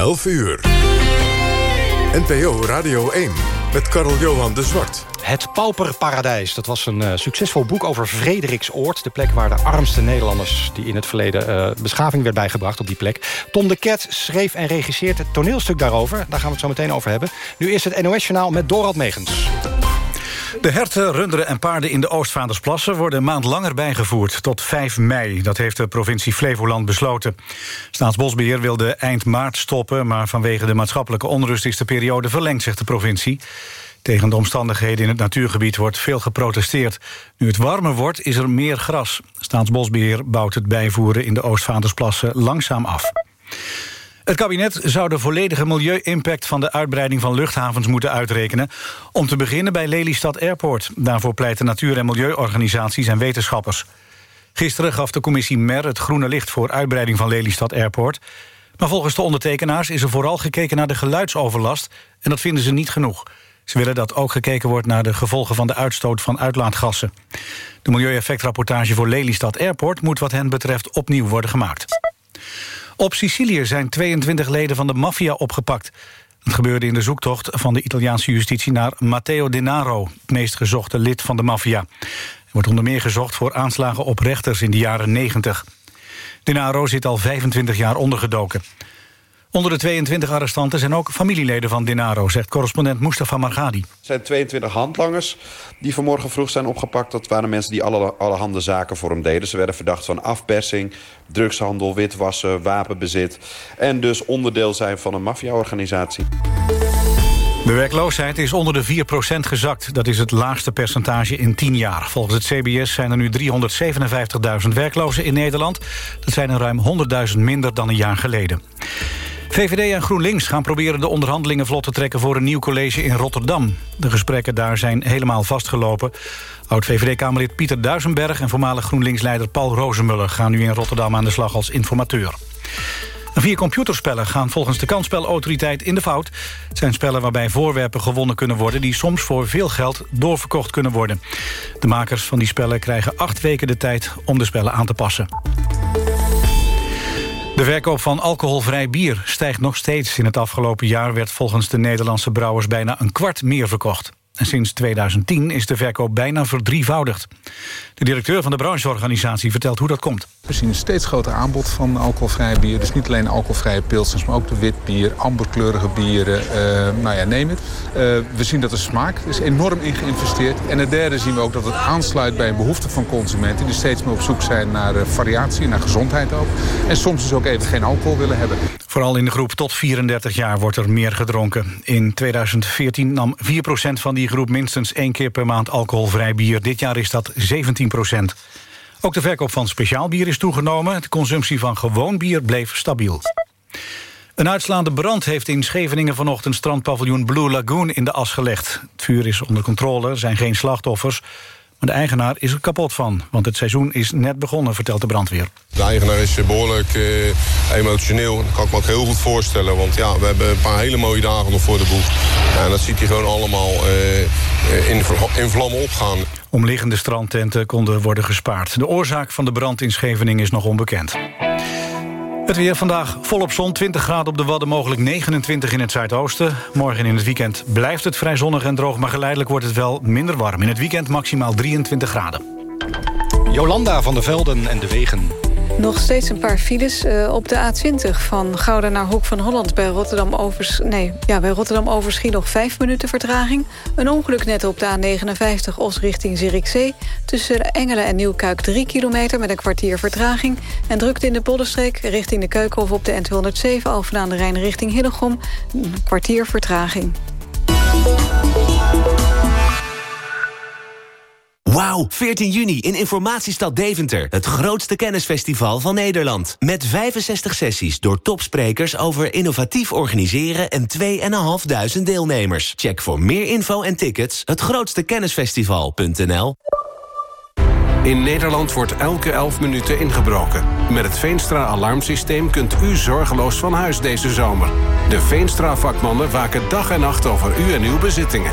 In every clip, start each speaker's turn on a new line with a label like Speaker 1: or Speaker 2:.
Speaker 1: 11 uur. NPO Radio 1 met Karel Johan de Zwart.
Speaker 2: Het Pauperparadijs, dat was een uh, succesvol boek over Frederiksoord. De plek waar de armste Nederlanders die in het verleden uh, beschaving werd bijgebracht op die plek. Tom de Ket schreef en regisseert het toneelstuk daarover. Daar gaan we het zo meteen over hebben. Nu is het NOS-journaal met Dorald Megens.
Speaker 3: De herten, runderen en paarden in de Oostvaardersplassen... worden een maand langer bijgevoerd, tot 5 mei. Dat heeft de provincie Flevoland besloten. Staatsbosbeheer wilde eind maart stoppen... maar vanwege de maatschappelijke onrust is de periode verlengd, zegt de provincie. Tegen de omstandigheden in het natuurgebied wordt veel geprotesteerd. Nu het warmer wordt, is er meer gras. Staatsbosbeheer bouwt het bijvoeren in de Oostvaardersplassen langzaam af. Het kabinet zou de volledige milieu-impact van de uitbreiding van luchthavens moeten uitrekenen. Om te beginnen bij Lelystad Airport. Daarvoor pleiten natuur- en milieuorganisaties en wetenschappers. Gisteren gaf de commissie MER het groene licht voor uitbreiding van Lelystad Airport. Maar volgens de ondertekenaars is er vooral gekeken naar de geluidsoverlast... en dat vinden ze niet genoeg. Ze willen dat ook gekeken wordt naar de gevolgen van de uitstoot van uitlaatgassen. De milieueffectrapportage voor Lelystad Airport moet wat hen betreft opnieuw worden gemaakt. Op Sicilië zijn 22 leden van de maffia opgepakt. Het gebeurde in de zoektocht van de Italiaanse justitie naar Matteo Denaro... het meest gezochte lid van de maffia. Er wordt onder meer gezocht voor aanslagen op rechters in de jaren 90. Denaro zit al 25 jaar ondergedoken. Onder de 22 arrestanten zijn ook familieleden van Denaro... zegt correspondent Mustafa Margadi. Er
Speaker 4: zijn 22 handlangers die vanmorgen vroeg zijn opgepakt. Dat waren mensen die alle, allerhande zaken voor hem deden. Ze werden verdacht van afpersing, drugshandel, witwassen, wapenbezit... en dus onderdeel zijn van een maffiaorganisatie.
Speaker 3: De werkloosheid is onder de 4% gezakt. Dat is het laagste percentage in 10 jaar. Volgens het CBS zijn er nu 357.000 werklozen in Nederland. Dat zijn er ruim 100.000 minder dan een jaar geleden. VVD en GroenLinks gaan proberen de onderhandelingen vlot te trekken... voor een nieuw college in Rotterdam. De gesprekken daar zijn helemaal vastgelopen. Oud-VVD-Kamerlid Pieter Duisenberg en voormalig GroenLinks-leider Paul Rozenmuller... gaan nu in Rotterdam aan de slag als informateur. Vier computerspellen gaan volgens de kansspelautoriteit in de fout. Het zijn spellen waarbij voorwerpen gewonnen kunnen worden... die soms voor veel geld doorverkocht kunnen worden. De makers van die spellen krijgen acht weken de tijd om de spellen aan te passen. De verkoop van alcoholvrij bier stijgt nog steeds. In het afgelopen jaar werd volgens de Nederlandse brouwers bijna een kwart meer verkocht. En sinds 2010 is de verkoop bijna verdrievoudigd. De directeur van de brancheorganisatie vertelt hoe dat komt.
Speaker 5: We zien een steeds groter aanbod van alcoholvrij bier. Dus niet alleen alcoholvrije pilsens, maar ook de witbier, amberkleurige bieren. Uh, nou ja, neem het. Uh, we zien dat de smaak is enorm in geïnvesteerd. En het derde zien we ook dat het aansluit bij een behoefte van consumenten... die steeds meer op zoek zijn naar uh, variatie, naar gezondheid ook. En soms dus ook even geen alcohol willen hebben.
Speaker 3: Vooral in de groep tot 34 jaar wordt er meer gedronken. In 2014 nam 4% van die groep minstens één keer per maand alcoholvrij bier. Dit jaar is dat 17 Ook de verkoop van speciaal bier is toegenomen. De consumptie van gewoon bier bleef stabiel. Een uitslaande brand heeft in Scheveningen vanochtend strandpaviljoen Blue Lagoon in de as gelegd. Het vuur is onder controle, er zijn geen slachtoffers. Maar de eigenaar is er kapot van, want het seizoen is net begonnen, vertelt de brandweer.
Speaker 6: De eigenaar is eh, behoorlijk uh, emotioneel. Dat kan ik me ook heel goed voorstellen, want ja, we hebben een paar hele mooie dagen nog voor de boeg. En dat ziet hij gewoon allemaal uh, in, in vlammen opgaan.
Speaker 3: Omliggende strandtenten konden worden gespaard. De oorzaak van de brand in Scheveningen is nog onbekend. Het weer vandaag volop zon, 20 graden op de Wadden, mogelijk 29 in het zuidoosten. Morgen in het weekend blijft het vrij zonnig en droog... maar geleidelijk wordt het wel minder warm. In het weekend maximaal 23 graden.
Speaker 2: Jolanda van der Velden en de Wegen.
Speaker 7: Nog steeds een paar files uh, op de A20 van Gouda naar Hoek van Holland... bij Rotterdam, Overs nee, ja, bij Rotterdam Overschie nog vijf minuten vertraging. Een ongeluk net op de A59 Os richting Zierikzee. Tussen Engelen en Nieuwkuik 3 kilometer met een kwartier vertraging. En drukte in de Bollenstreek richting de Keukenhof op de N207... Alphen aan de Rijn richting Hillegom. Een kwartier vertraging.
Speaker 8: Wauw, 14 juni in Informatiestad Deventer. Het grootste kennisfestival van Nederland. Met 65 sessies door topsprekers over innovatief organiseren... en 2.500 deelnemers. Check voor meer info en tickets hetgrootstekennisfestival.nl
Speaker 9: in Nederland wordt elke 11 minuten ingebroken. Met het Veenstra-alarmsysteem kunt u zorgeloos van huis deze zomer. De Veenstra-vakmannen waken dag en nacht over u en uw bezittingen.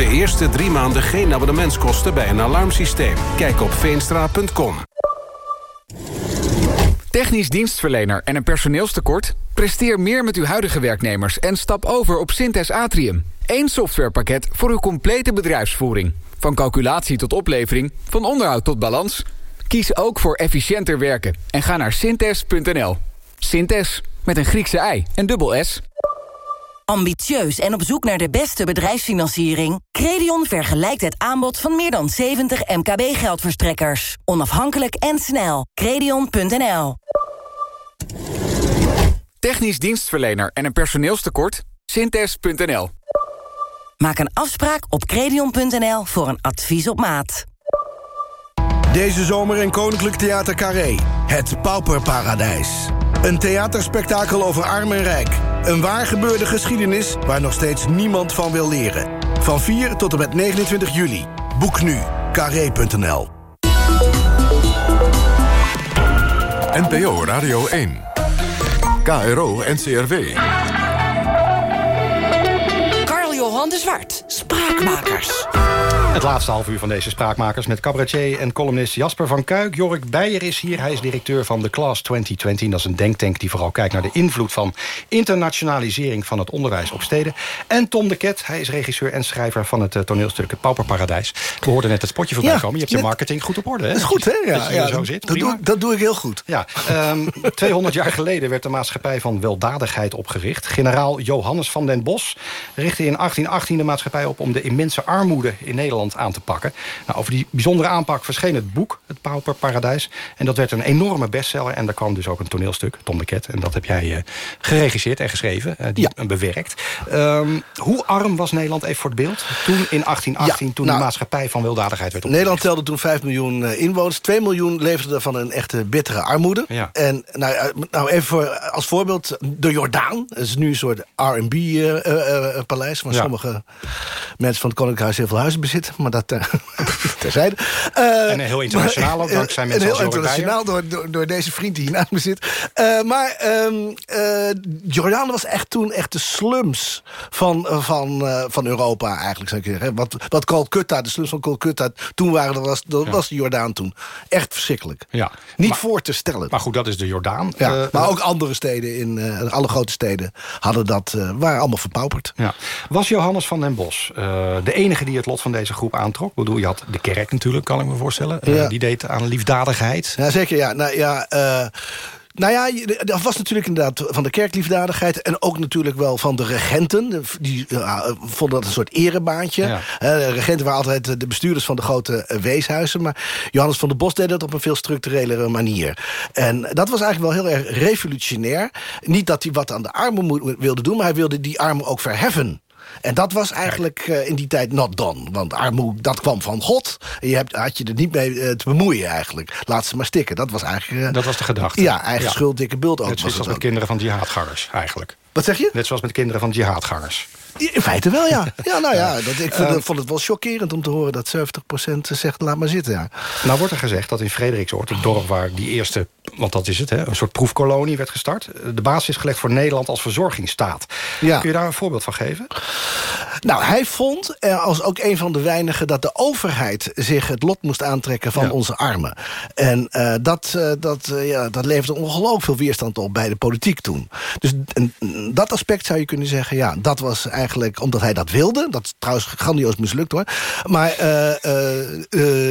Speaker 9: De eerste drie maanden geen abonnementskosten bij een alarmsysteem. Kijk op veenstra.com.
Speaker 10: Technisch dienstverlener en een personeelstekort? Presteer meer met uw huidige werknemers en stap over op Synthes Atrium. Eén softwarepakket voor uw complete bedrijfsvoering. Van calculatie tot oplevering, van onderhoud tot balans. Kies ook voor efficiënter werken en ga naar synthes.nl. Synthes, met een Griekse ei en dubbel S.
Speaker 11: Ambitieus en op zoek naar de beste bedrijfsfinanciering? Credion vergelijkt het aanbod van meer dan 70 MKB-geldverstrekkers. Onafhankelijk en snel. Credion.nl
Speaker 10: Technisch dienstverlener en een personeelstekort? Synthes.nl.
Speaker 11: Maak een afspraak op credion.nl voor een advies op maat.
Speaker 12: Deze zomer in Koninklijk Theater Carré. Het Pauperparadijs. Een theaterspektakel over arm en rijk. Een waar gebeurde geschiedenis waar nog steeds niemand van wil leren. Van 4 tot en met 29 juli. Boek nu. Carré.nl
Speaker 1: NPO Radio 1. KRO NCRW
Speaker 13: de Zwart. Spraakmakers.
Speaker 2: Het laatste half uur van deze Spraakmakers met cabaretier en columnist Jasper van Kuik. Jorik Beijer is hier, hij is directeur van de Class 2020. Dat is een denktank die vooral kijkt naar de invloed van internationalisering van het onderwijs op steden. En Tom de Ket, hij is regisseur en schrijver van het eh, toneelstuk Het Pauperparadijs. We hoorden net het spotje van
Speaker 14: ja,
Speaker 2: komen. Je hebt je marketing goed op orde. Hè?
Speaker 14: Dat is goed, hè? Ja,
Speaker 2: dat, zo zit.
Speaker 14: Dat, doe, dat doe ik heel goed.
Speaker 2: Ja, ehm, 200 jaar geleden werd de maatschappij van weldadigheid opgericht. Generaal Johannes van den Bos richtte in 1880 18e maatschappij op om de immense armoede in Nederland aan te pakken. Nou, over die bijzondere aanpak verscheen het boek, Het Pauperparadijs. En dat werd een enorme bestseller. En daar kwam dus ook een toneelstuk, Tom de Ket. En dat heb jij eh, geregisseerd en geschreven, uh, die, bewerkt. Ehm, hoe arm was Nederland, even voor het beeld, toen in 1818, toen de nou, maatschappij van weldadigheid werd opgericht?
Speaker 14: Nederland telde toen 5 miljoen eh, inwoners. 2 miljoen leefden daarvan een echte bittere armoede. En nou, nou even voor, als voorbeeld, de Jordaan. Dat is nu een soort R&B-paleis
Speaker 2: van
Speaker 14: sommige essa mensen van het Koninklijk Huis heel veel huizen bezitten. Maar dat eh, terzijde. Eh,
Speaker 2: En heel internationaal ook,
Speaker 14: maar,
Speaker 2: dankzij
Speaker 14: eh,
Speaker 2: mensen
Speaker 14: heel internationaal door, door, door deze vriend die hier naast me zit. Eh, maar ehm eh, Jordaan was echt toen echt de slums van, van, van Europa eigenlijk, zou ik zeggen. Wat, wat Calcutta, de slums van Calcutta, toen waren, dat was, dat was de Jordaan toen. Echt verschrikkelijk.
Speaker 2: Ja.
Speaker 14: Niet
Speaker 2: Maar-
Speaker 14: voor te stellen.
Speaker 2: Maar goed, dat is de Jordaan.
Speaker 14: ja, maar ook andere steden, in alle grote steden, hadden dat, waren allemaal verpauperd.
Speaker 2: Ja. Was Johannes van den Bos de enige die het lot van deze groep aantrok? Ik bedoel, je had de kerk natuurlijk, kan ik me voorstellen. Eh,
Speaker 14: Ja.
Speaker 2: die deed aan liefdadigheid.
Speaker 14: Ja, zeker. Ja. Nou ja, eh, nou ja, dat was natuurlijk inderdaad van de kerkliefdadigheid... en ook natuurlijk wel van de regenten. Die ja, vonden dat een soort erebaantje.
Speaker 2: Ja.
Speaker 14: Eh, de regenten waren altijd de bestuurders van de grote eh, weeshuizen. Maar Johannes van der Bos deed dat op een veel structurelere manier. En dat was eigenlijk wel heel erg revolutionair. Niet dat hij wat aan de armen wilde doen... maar hij wilde die armen ook verheffen. En dat was eigenlijk eh, in die tijd not done. Want armoede, dat kwam van God. En je hebt, had je er niet mee eh, te bemoeien eigenlijk. Laat ze maar stikken. Dat was eigenlijk... eh,
Speaker 2: Dat was de gedachte.
Speaker 14: Ja, eigen
Speaker 2: Ja.
Speaker 14: schuld, dikke bult ook.
Speaker 2: Net zoals met
Speaker 14: ook.
Speaker 2: kinderen van jihadgangers, eigenlijk.
Speaker 14: Wat zeg je?
Speaker 2: Net zoals met kinderen van jihadgangers.
Speaker 14: In feite wel, ja. Ja, nou ja, dat, ik vond,
Speaker 2: Ehm,
Speaker 14: vond het wel chockerend om te horen dat 70% zegt laat maar zitten. Ja.
Speaker 2: Nou wordt er gezegd dat in Frederiksoord, het dorp waar die eerste... want dat is het, hè, een soort proefkolonie werd gestart... de basis is gelegd voor Nederland als verzorgingsstaat.
Speaker 14: Ja.
Speaker 2: Kun je daar een voorbeeld van geven?
Speaker 14: Nou, hij vond, eh, als ook een van de weinigen... dat de overheid zich het lot moest aantrekken van
Speaker 2: Ja.
Speaker 14: onze armen. En eh, dat, eh, dat, eh, ja, dat leverde ongelooflijk veel weerstand op bij de politiek toen. Dus en, mm, dat aspect zou je kunnen zeggen... ja, dat was eigenlijk omdat hij dat wilde. Dat is trouwens grandioos mislukt, hoor. Maar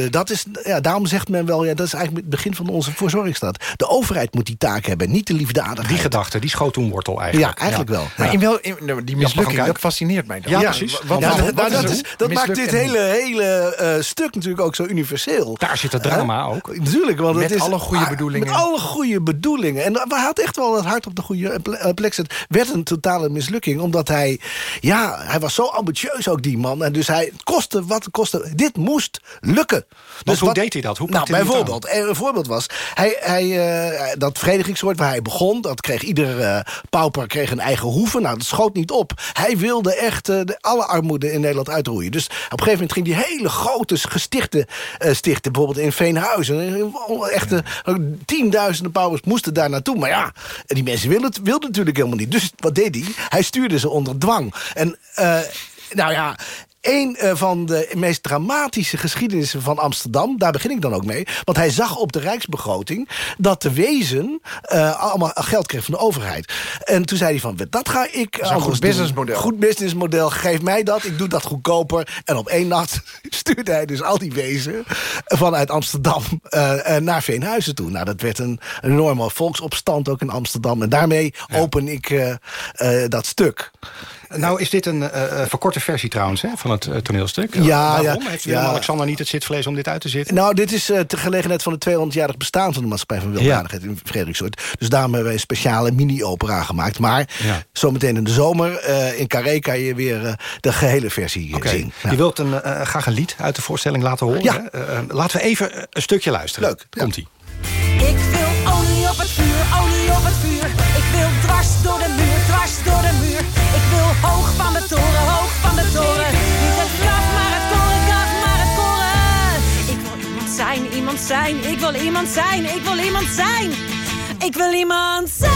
Speaker 14: eh, dat is, ja, daarom zegt men wel... Ja, dat is eigenlijk het begin van onze verzorgingsstaat. De overheid moet die taak hebben, niet de liefdadigheid.
Speaker 2: Die gedachte, die schoot toen wortel eigenlijk.
Speaker 14: Ja, eigenlijk wel.
Speaker 15: Maar in wel, in- nou, die mislukking, dat fascineert mij dan.
Speaker 2: Ja, precies. Ja,
Speaker 14: nou, dat is, dat maakt dit hele, hele eh, stuk natuurlijk ook zo universeel.
Speaker 2: Daar zit het drama ook.
Speaker 14: Natuurlijk, want
Speaker 15: Met
Speaker 14: het is
Speaker 15: alle goede
Speaker 14: ah,
Speaker 15: bedoelingen.
Speaker 14: Met alle goede bedoelingen. En we had echt wel het hart op de goede eh, plek zet. Werd een totale mislukking, omdat hij... Ja, hij was zo ambitieus ook, die man. En dus hij het kostte wat het kostte. Dit moest lukken. Dus
Speaker 2: hoe
Speaker 14: wat-
Speaker 2: deed hij dat? Hoe
Speaker 14: nou, bijvoorbeeld, een voorbeeld was... Hij, hij, eh, dat verdedigingssoort waar hij begon... dat kreeg ieder eh, pauper kreeg een eigen hoeve. Nou, dat schoot niet op. Hij wilde echt eh, de, alle armoede in Nederland uitroeien. Dus op een gegeven moment ging hij hele grote gestichten stichten. Bijvoorbeeld in Veenhuizen. Echte tienduizenden paupers moesten daar naartoe. Maar ja, die mensen wilden, het- wilden natuurlijk helemaal niet. Dus wat deed hij? Hij stuurde ze onder dwang. En... nou ja, een eh, van de meest dramatische geschiedenissen van Amsterdam... daar begin ik dan ook mee. Want hij zag op de Rijksbegroting... dat de wezen eh, allemaal geld kreeg van de overheid. En toen zei hij van, dat ga ik
Speaker 15: een goed businessmodel.
Speaker 14: Goed businessmodel, geef mij dat. Ik doe dat goedkoper. En op één nacht stuurde hij dus al die wezen... vanuit Amsterdam eh, naar Veenhuizen toe. Nou, dat werd een, enorme volksopstand ook in Amsterdam. En daarmee open ik dat stuk.
Speaker 2: Nou is dit een eh, eh, verkorte versie trouwens hè, van het eh, toneelstuk.
Speaker 14: Ja,
Speaker 2: Waarom?
Speaker 14: ja,
Speaker 2: Heeft
Speaker 14: ja.
Speaker 2: Willem-Alexander niet het zitvlees om dit uit te zitten?
Speaker 14: Nou, dit is eh ter gelegenheid van het 200-jarig bestaan van de Maatschappij van Weldadigheid in Frederiksoort. Dus daarom hebben wij een speciale mini-opera gemaakt. Maar
Speaker 2: Ja.
Speaker 14: zometeen in de zomer eh, in Carré kan je weer eh, de gehele versie
Speaker 2: Oké,
Speaker 14: zien. Ja.
Speaker 2: je wilt een, eh, graag een lied uit de voorstelling laten horen.
Speaker 14: Ja.
Speaker 2: hè? Laten we even een stukje luisteren.
Speaker 14: Leuk, ja.
Speaker 2: Komt-ie.
Speaker 16: Ik wil olie op het vuur, olie op het vuur. Zijn. Ik wil iemand zijn, ik wil iemand zijn. Ik wil iemand zijn.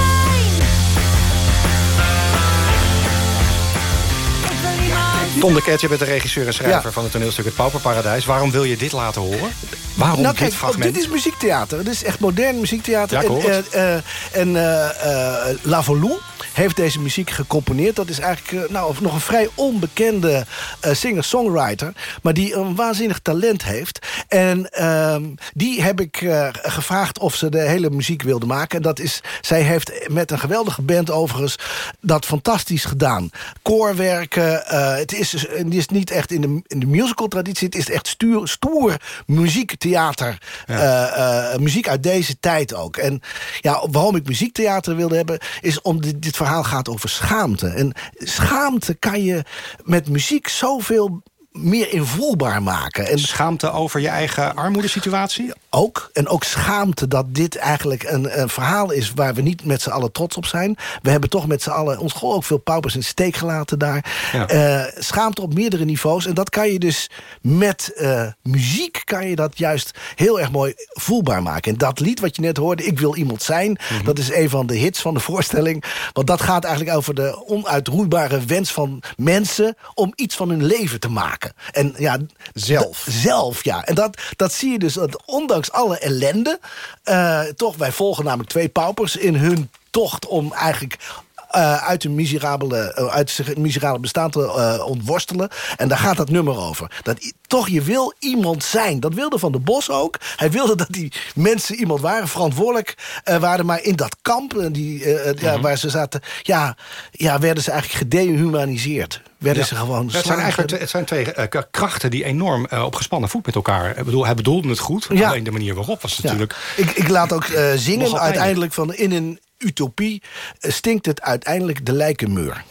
Speaker 16: Ik wil iemand
Speaker 2: Tom de Ket, je bent de regisseur en schrijver
Speaker 14: Ja.
Speaker 2: van het toneelstuk Het Pauperparadijs. Waarom wil je dit laten horen? Waarom
Speaker 14: nou,
Speaker 2: dit
Speaker 14: kijk,
Speaker 2: fragment?
Speaker 14: dit is muziektheater. Dit is echt modern muziektheater.
Speaker 2: Ja, ik hoor
Speaker 14: en
Speaker 2: het.
Speaker 14: eh, eh, en eh, eh, La Volou heeft deze muziek gecomponeerd. Dat is eigenlijk eh, nou, nog een vrij onbekende eh, singer-songwriter... maar die een waanzinnig talent heeft. En ehm, die heb ik eh, gevraagd of ze de hele muziek wilde maken. En dat is, zij heeft met een geweldige band overigens dat fantastisch gedaan. Koorwerken, eh, het, is, het is niet echt in de, in de musical-traditie... het is echt stuur, stoer muziektheater. eh, muziek uit deze tijd ook. En ja, waarom ik muziektheater wilde hebben... is omdat dit, dit verhaal gaat over schaamte. En schaamte kan je met muziek zoveel meer invoelbaar maken. En
Speaker 2: Schaamte over je eigen armoedesituatie?
Speaker 14: Ook. En ook schaamte dat dit eigenlijk een, een verhaal is... waar we niet met z'n allen trots op zijn. We hebben toch met z'n allen ons gewoon ook veel paupers in de steek gelaten daar.
Speaker 2: Ja.
Speaker 14: Eh, schaamte op meerdere niveaus. En dat kan je dus met eh, muziek... kan je dat juist heel erg mooi voelbaar maken. En dat lied wat je net hoorde, Ik wil iemand zijn...
Speaker 2: Mhm.
Speaker 14: dat is een van de hits van de voorstelling. Want dat gaat eigenlijk over de onuitroeibare wens van mensen... om iets van hun leven te maken. En ja, zelf. zelf, ja. En dat, dat zie je dus, dat ondanks alle ellende... eh, toch, wij volgen namelijk twee paupers in hun tocht om eigenlijk... eh, uit hun miserabele, eh, uit zich miserabele bestaan te eh, ontworstelen. En daar gaat dat nummer over. Dat toch, je wil iemand zijn. Dat wilde Van de Bos ook. Hij wilde dat die mensen iemand waren, verantwoordelijk waren. Maar in dat kamp die, ja, waar ze zaten... Ja, ja, werden ze eigenlijk gedehumaniseerd. Werden
Speaker 2: Ja.
Speaker 14: ze gewoon...
Speaker 2: Ja, het zijn eigenlijk twee- het zijn twee krachten die enorm op gespannen voet met elkaar. Ik bedoel, hij bedoelde het goed. Alleen de manier waarop was
Speaker 14: Ja.
Speaker 2: natuurlijk...
Speaker 14: Ik, ik laat ook zingen uiteindelijk van... in een utopie eh, stinkt het uiteindelijk de lijkenmeur.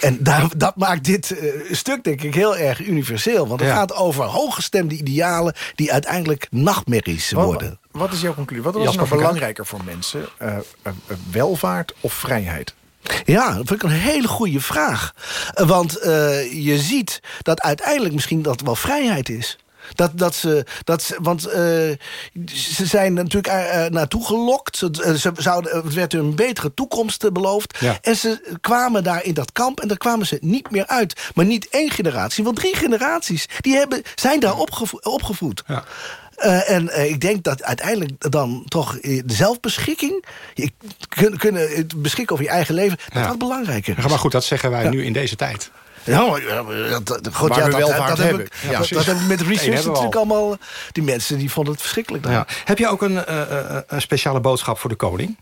Speaker 14: En daar, dat maakt dit eh, stuk denk ik heel erg universeel. Want het
Speaker 15: Ja.
Speaker 14: gaat over hooggestemde idealen... die uiteindelijk nachtmerries
Speaker 15: Wat-
Speaker 14: worden.
Speaker 15: Wat is jouw conclusie? Wat was
Speaker 14: Jasper
Speaker 15: nou belangrijker voor mensen? Eh, welvaart of vrijheid?
Speaker 14: Ja, dat vind ik een hele goede vraag. Want je ziet dat uiteindelijk misschien dat wel vrijheid is. Dat, dat ze, dat ze, want eh, ze zijn natuurlijk er, eh, naartoe gelokt. Ze, eh, ze zouden, het werd hun een betere toekomst eh, beloofd.
Speaker 2: Ja.
Speaker 14: En ze kwamen daar in dat kamp en daar kwamen ze niet meer uit. Maar niet één generatie, want drie generaties die hebben, zijn daar opgevo- opgevoed.
Speaker 2: Ja.
Speaker 14: Eh, en eh, ik denk dat uiteindelijk dan toch eh, de zelfbeschikking... Je kun, kunnen beschikken over je eigen leven... dat
Speaker 2: Ja.
Speaker 14: dat belangrijker is.
Speaker 2: Maar goed, dat zeggen wij
Speaker 14: Ja.
Speaker 2: nu in deze tijd.
Speaker 14: Ja, maar, ja, dat, dat, goed,
Speaker 15: Waar
Speaker 14: ja,
Speaker 15: we
Speaker 14: dat,
Speaker 15: welvaart
Speaker 14: dat, heb ik,
Speaker 15: Ja,
Speaker 14: dat, heb ik met research natuurlijk allemaal... Die mensen die vonden het verschrikkelijk.
Speaker 2: Ja. Heb je ook een, eh, eh, een speciale boodschap voor de koning?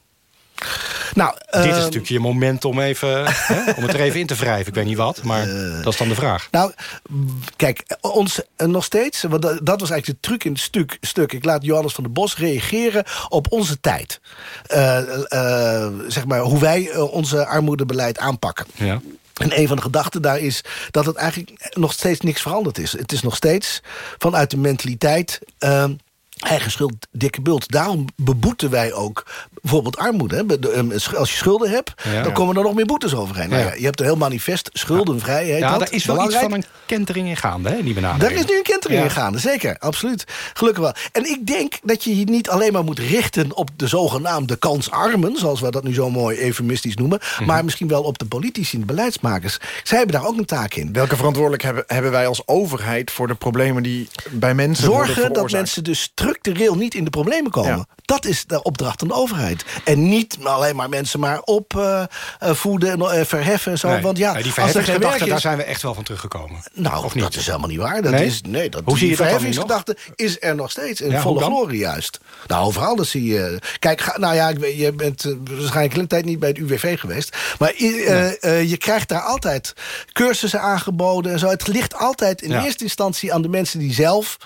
Speaker 14: Nou,
Speaker 2: Dit is
Speaker 14: ehm,
Speaker 2: natuurlijk je moment om, even, hè, om het er even in te wrijven. Ik weet niet wat, maar dat is dan de vraag.
Speaker 14: Nou, kijk, ons eh, nog steeds... Want dat, dat was eigenlijk de truc in het stuk, stuk. Ik laat Johannes van der Bos reageren op onze tijd. Eh, eh, zeg maar, hoe wij eh, onze armoedebeleid aanpakken.
Speaker 2: Ja.
Speaker 14: En een van de gedachten daar is dat het eigenlijk nog steeds niks veranderd is. Het is nog steeds vanuit de mentaliteit... ehm, Eigen schuld, dikke bult. Daarom beboeten wij ook bijvoorbeeld armoede. hè. Ehm, Als je schulden hebt,
Speaker 2: Ja.
Speaker 14: dan komen er nog meer boetes overheen. Nou
Speaker 2: Ja.
Speaker 14: je hebt een heel manifest, schuldenvrij heet
Speaker 2: Ja,
Speaker 14: dat.
Speaker 2: daar is wel
Speaker 14: Belangrijk.
Speaker 2: iets van een kentering in gaande, hè, die benadering.
Speaker 14: Daar is nu een kentering
Speaker 2: Ja.
Speaker 14: in gaande, zeker. Absoluut. Gelukkig wel. En ik denk dat je je niet alleen maar moet richten... op de zogenaamde kansarmen, zoals we dat nu zo mooi eufemistisch noemen...
Speaker 2: Mhm.
Speaker 14: maar misschien wel op de politici en de beleidsmakers. Zij hebben daar ook een taak in.
Speaker 15: Welke verantwoordelijk hebben, hebben wij als overheid... voor de problemen die bij mensen worden
Speaker 14: Zorgen dat mensen dus structureel niet in de problemen komen.
Speaker 15: Ja.
Speaker 14: Dat is de opdracht van de overheid. En niet alleen maar mensen maar opvoeden en eh, verheffen en zo.
Speaker 2: Nee.
Speaker 14: Want ja,
Speaker 2: Nee, die
Speaker 14: als er geen
Speaker 2: daar zijn we echt wel van teruggekomen.
Speaker 14: Nou,
Speaker 2: Of niet?
Speaker 14: dat is helemaal niet waar. Dat
Speaker 2: Nee?
Speaker 14: Is, nee, dat,
Speaker 2: Hoe zie je
Speaker 14: verheffingsgedachte is er nog steeds. In
Speaker 2: Ja,
Speaker 14: volle glorie juist. Nou, overal dat zie je... Kijk, ga, nou ja, ik je bent eh, waarschijnlijk een tijd niet bij het UWV geweest. Maar je krijgt daar altijd cursussen aangeboden en zo. Het ligt altijd in
Speaker 15: Ja.
Speaker 14: eerste instantie aan de mensen die zelf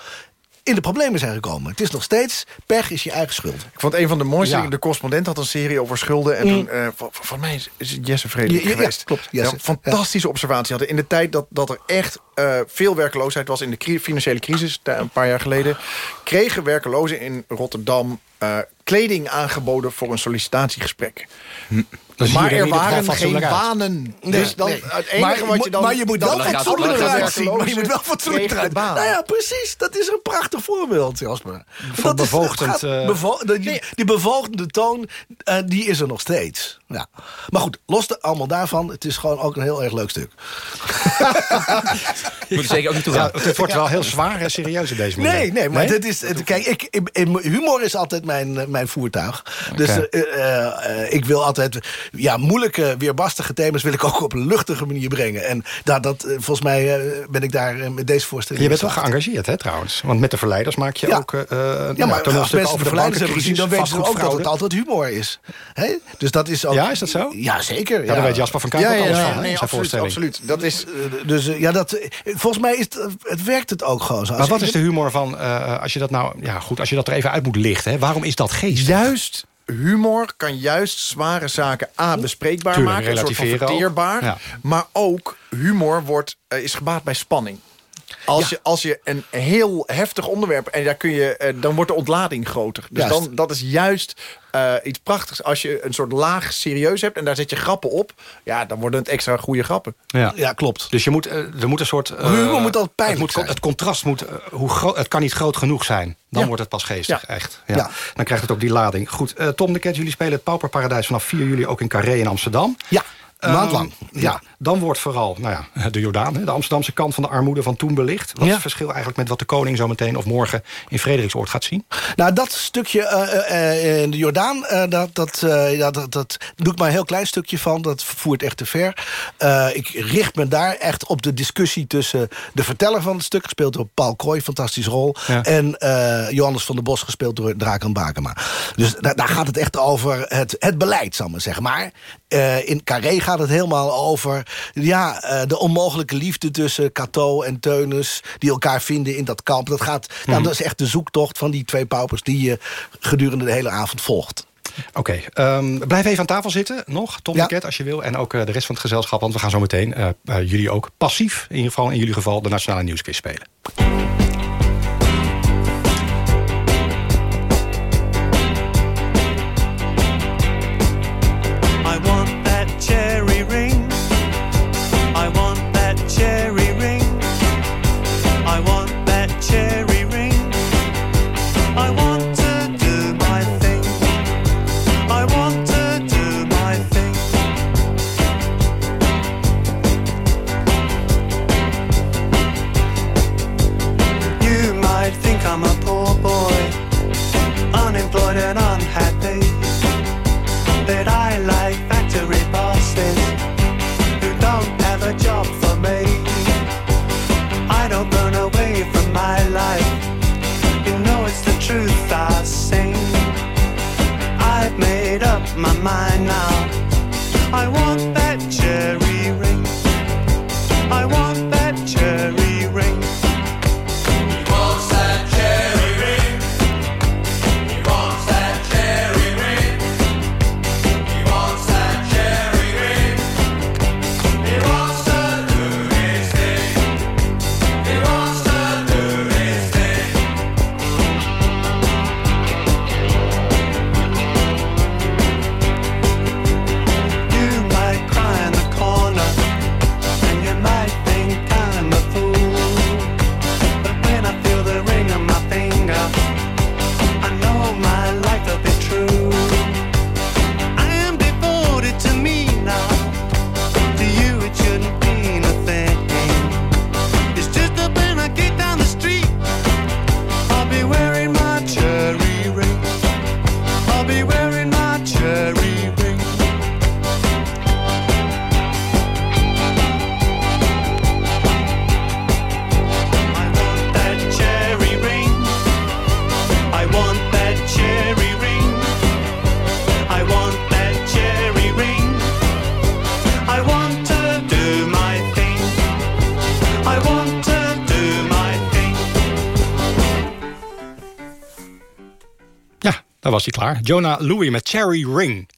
Speaker 14: in de problemen zijn gekomen. Het is nog steeds, pech is je eigen schuld.
Speaker 15: Ik vond een van de mooiste...
Speaker 14: Ja.
Speaker 15: De correspondent had een serie over schulden. En
Speaker 14: Mm.
Speaker 15: toen, eh, van, van mij is- is het Jesse Frederik
Speaker 14: Ja, ja,
Speaker 15: geweest.
Speaker 14: klopt, Jesse.
Speaker 15: Fantastische observatie hadden. In de tijd dat, dat er echt eh, veel werkeloosheid was... in de cri- financiële crisis, daar een paar jaar geleden... kregen werkelozen in Rotterdam... eh, kleding aangeboden voor een sollicitatiegesprek.
Speaker 2: Dan
Speaker 15: maar
Speaker 2: er
Speaker 15: waren geen banen.
Speaker 14: Nee,
Speaker 15: dus dan,
Speaker 14: nee.
Speaker 15: het enige
Speaker 14: maar,
Speaker 15: wat je dan...
Speaker 14: maar je moet wel fatsoenlijk eruit zien. Maar je moet wel fatsoenlijk eruit. Nou ja, precies. Dat is een prachtig voorbeeld, Jasper. Is-
Speaker 2: bevoogdend, eh,
Speaker 14: bevo- die, die bevoogdende toon, eh, die is er nog steeds. Ja. Maar goed, los de, allemaal daarvan. Het is gewoon ook een heel erg leuk stuk.
Speaker 17: Moet er zeker ook niet toe
Speaker 2: Ja, het wordt wel heel zwaar en serieus op deze manier.
Speaker 14: Nee, nee, maar Dit is, het- kijk, ik, ik- humor is altijd mijn, eh, mijn voertuig. Dus eh, eh, ik wil altijd ja, moeilijke, weerbarstige thema's... wil ik ook op een luchtige manier brengen. En daar, dat, volgens mij eh, ben ik daar met deze voorstelling...
Speaker 2: Je bent wel geëngageerd, hè, trouwens. Want met de verleiders maak je
Speaker 14: Ja.
Speaker 2: ook uh,
Speaker 14: Ja, maar als mensen de verleiders hebben gezien... dan weten ze ook dat het altijd humor is. Hè? Dus dat is ook...
Speaker 2: Ja, is dat zo?
Speaker 14: Ja, zeker.
Speaker 2: Ja, daar weet Jasper van Kuik
Speaker 15: Ja,
Speaker 2: alles
Speaker 15: ja,
Speaker 2: van,
Speaker 15: nee, absoluut,
Speaker 2: voorstelling.
Speaker 15: absoluut. Dat is...
Speaker 14: Eh, Dus eh, ja, dat, eh, volgens mij is het, het werkt het ook gewoon zo.
Speaker 2: Maar wat is de humor van, als je dat nou... Ja, goed, als je dat er even uit moet lichten, hè, waarom is dat geest?
Speaker 15: Juist humor kan juist zware zaken A, bespreekbaar
Speaker 2: Tuurlijk,
Speaker 15: maken. Een soort van verteerbaar.
Speaker 2: Ja.
Speaker 15: Maar ook humor wordt, is gebaat bij spanning. Als, je, als je een heel heftig onderwerp... en daar kun je, eh, dan wordt de ontlading groter. Dus
Speaker 14: Juist.
Speaker 15: dan, dat is juist eh, iets prachtigs. Als je een soort laag serieus hebt... en daar zet je grappen op... ja, dan worden het extra goede grappen.
Speaker 2: Ja.
Speaker 14: Ja, klopt.
Speaker 2: Dus je moet, eh, er moet een soort... eh,
Speaker 14: Humor moet altijd pijnlijk
Speaker 2: het, moet,
Speaker 14: zijn.
Speaker 2: het contrast moet... hoe groot, het kan niet groot genoeg zijn. Dan
Speaker 15: Ja.
Speaker 2: wordt het pas geestig,
Speaker 15: Ja.
Speaker 2: echt. Ja.
Speaker 14: Ja.
Speaker 2: Dan krijgt het ook die lading. Goed, eh, Tom de Ket, jullie spelen het Pauperparadijs... vanaf 4 juli ook in Carré in Amsterdam.
Speaker 14: Ja, maand lang.
Speaker 2: Ja.
Speaker 14: Ja.
Speaker 2: dan wordt vooral nou ja, de Jordaan, de Amsterdamse kant van de armoede van toen belicht. Wat is het verschil eigenlijk met wat de koning zo meteen of morgen in Frederiksoord gaat zien?
Speaker 14: Nou, dat stukje eh, eh, in de Jordaan, eh, dat, dat, eh, ja, dat, dat doe ik maar een heel klein stukje van. Dat voert echt te ver. Eh, ik richt me daar echt op de discussie tussen de verteller van het stuk... gespeeld door Paul Krooi, fantastische rol...
Speaker 2: Ja.
Speaker 14: en eh, Johannes van der Bos, gespeeld door Draken Bakema. Dus daar, daar gaat het echt over het, het beleid, zal ik maar zeggen. Maar eh, in Carré gaat het helemaal over ja, eh, de onmogelijke liefde tussen Cato en Teunis... die elkaar vinden in dat kamp. Dat, gaat, nou, dat is echt de zoektocht van die twee paupers... die je gedurende de hele avond volgt.
Speaker 2: Oké, ehm, blijf even aan tafel zitten nog, Tom
Speaker 14: Ja.
Speaker 2: de Ket, als je wil. En ook eh, de rest van het gezelschap, want we gaan zo meteen... eh, eh, jullie ook passief, in ieder geval in jullie geval... de Nationale Nieuwsquiz spelen. Dan was hij klaar. Jonah Louis met Cherry Ring.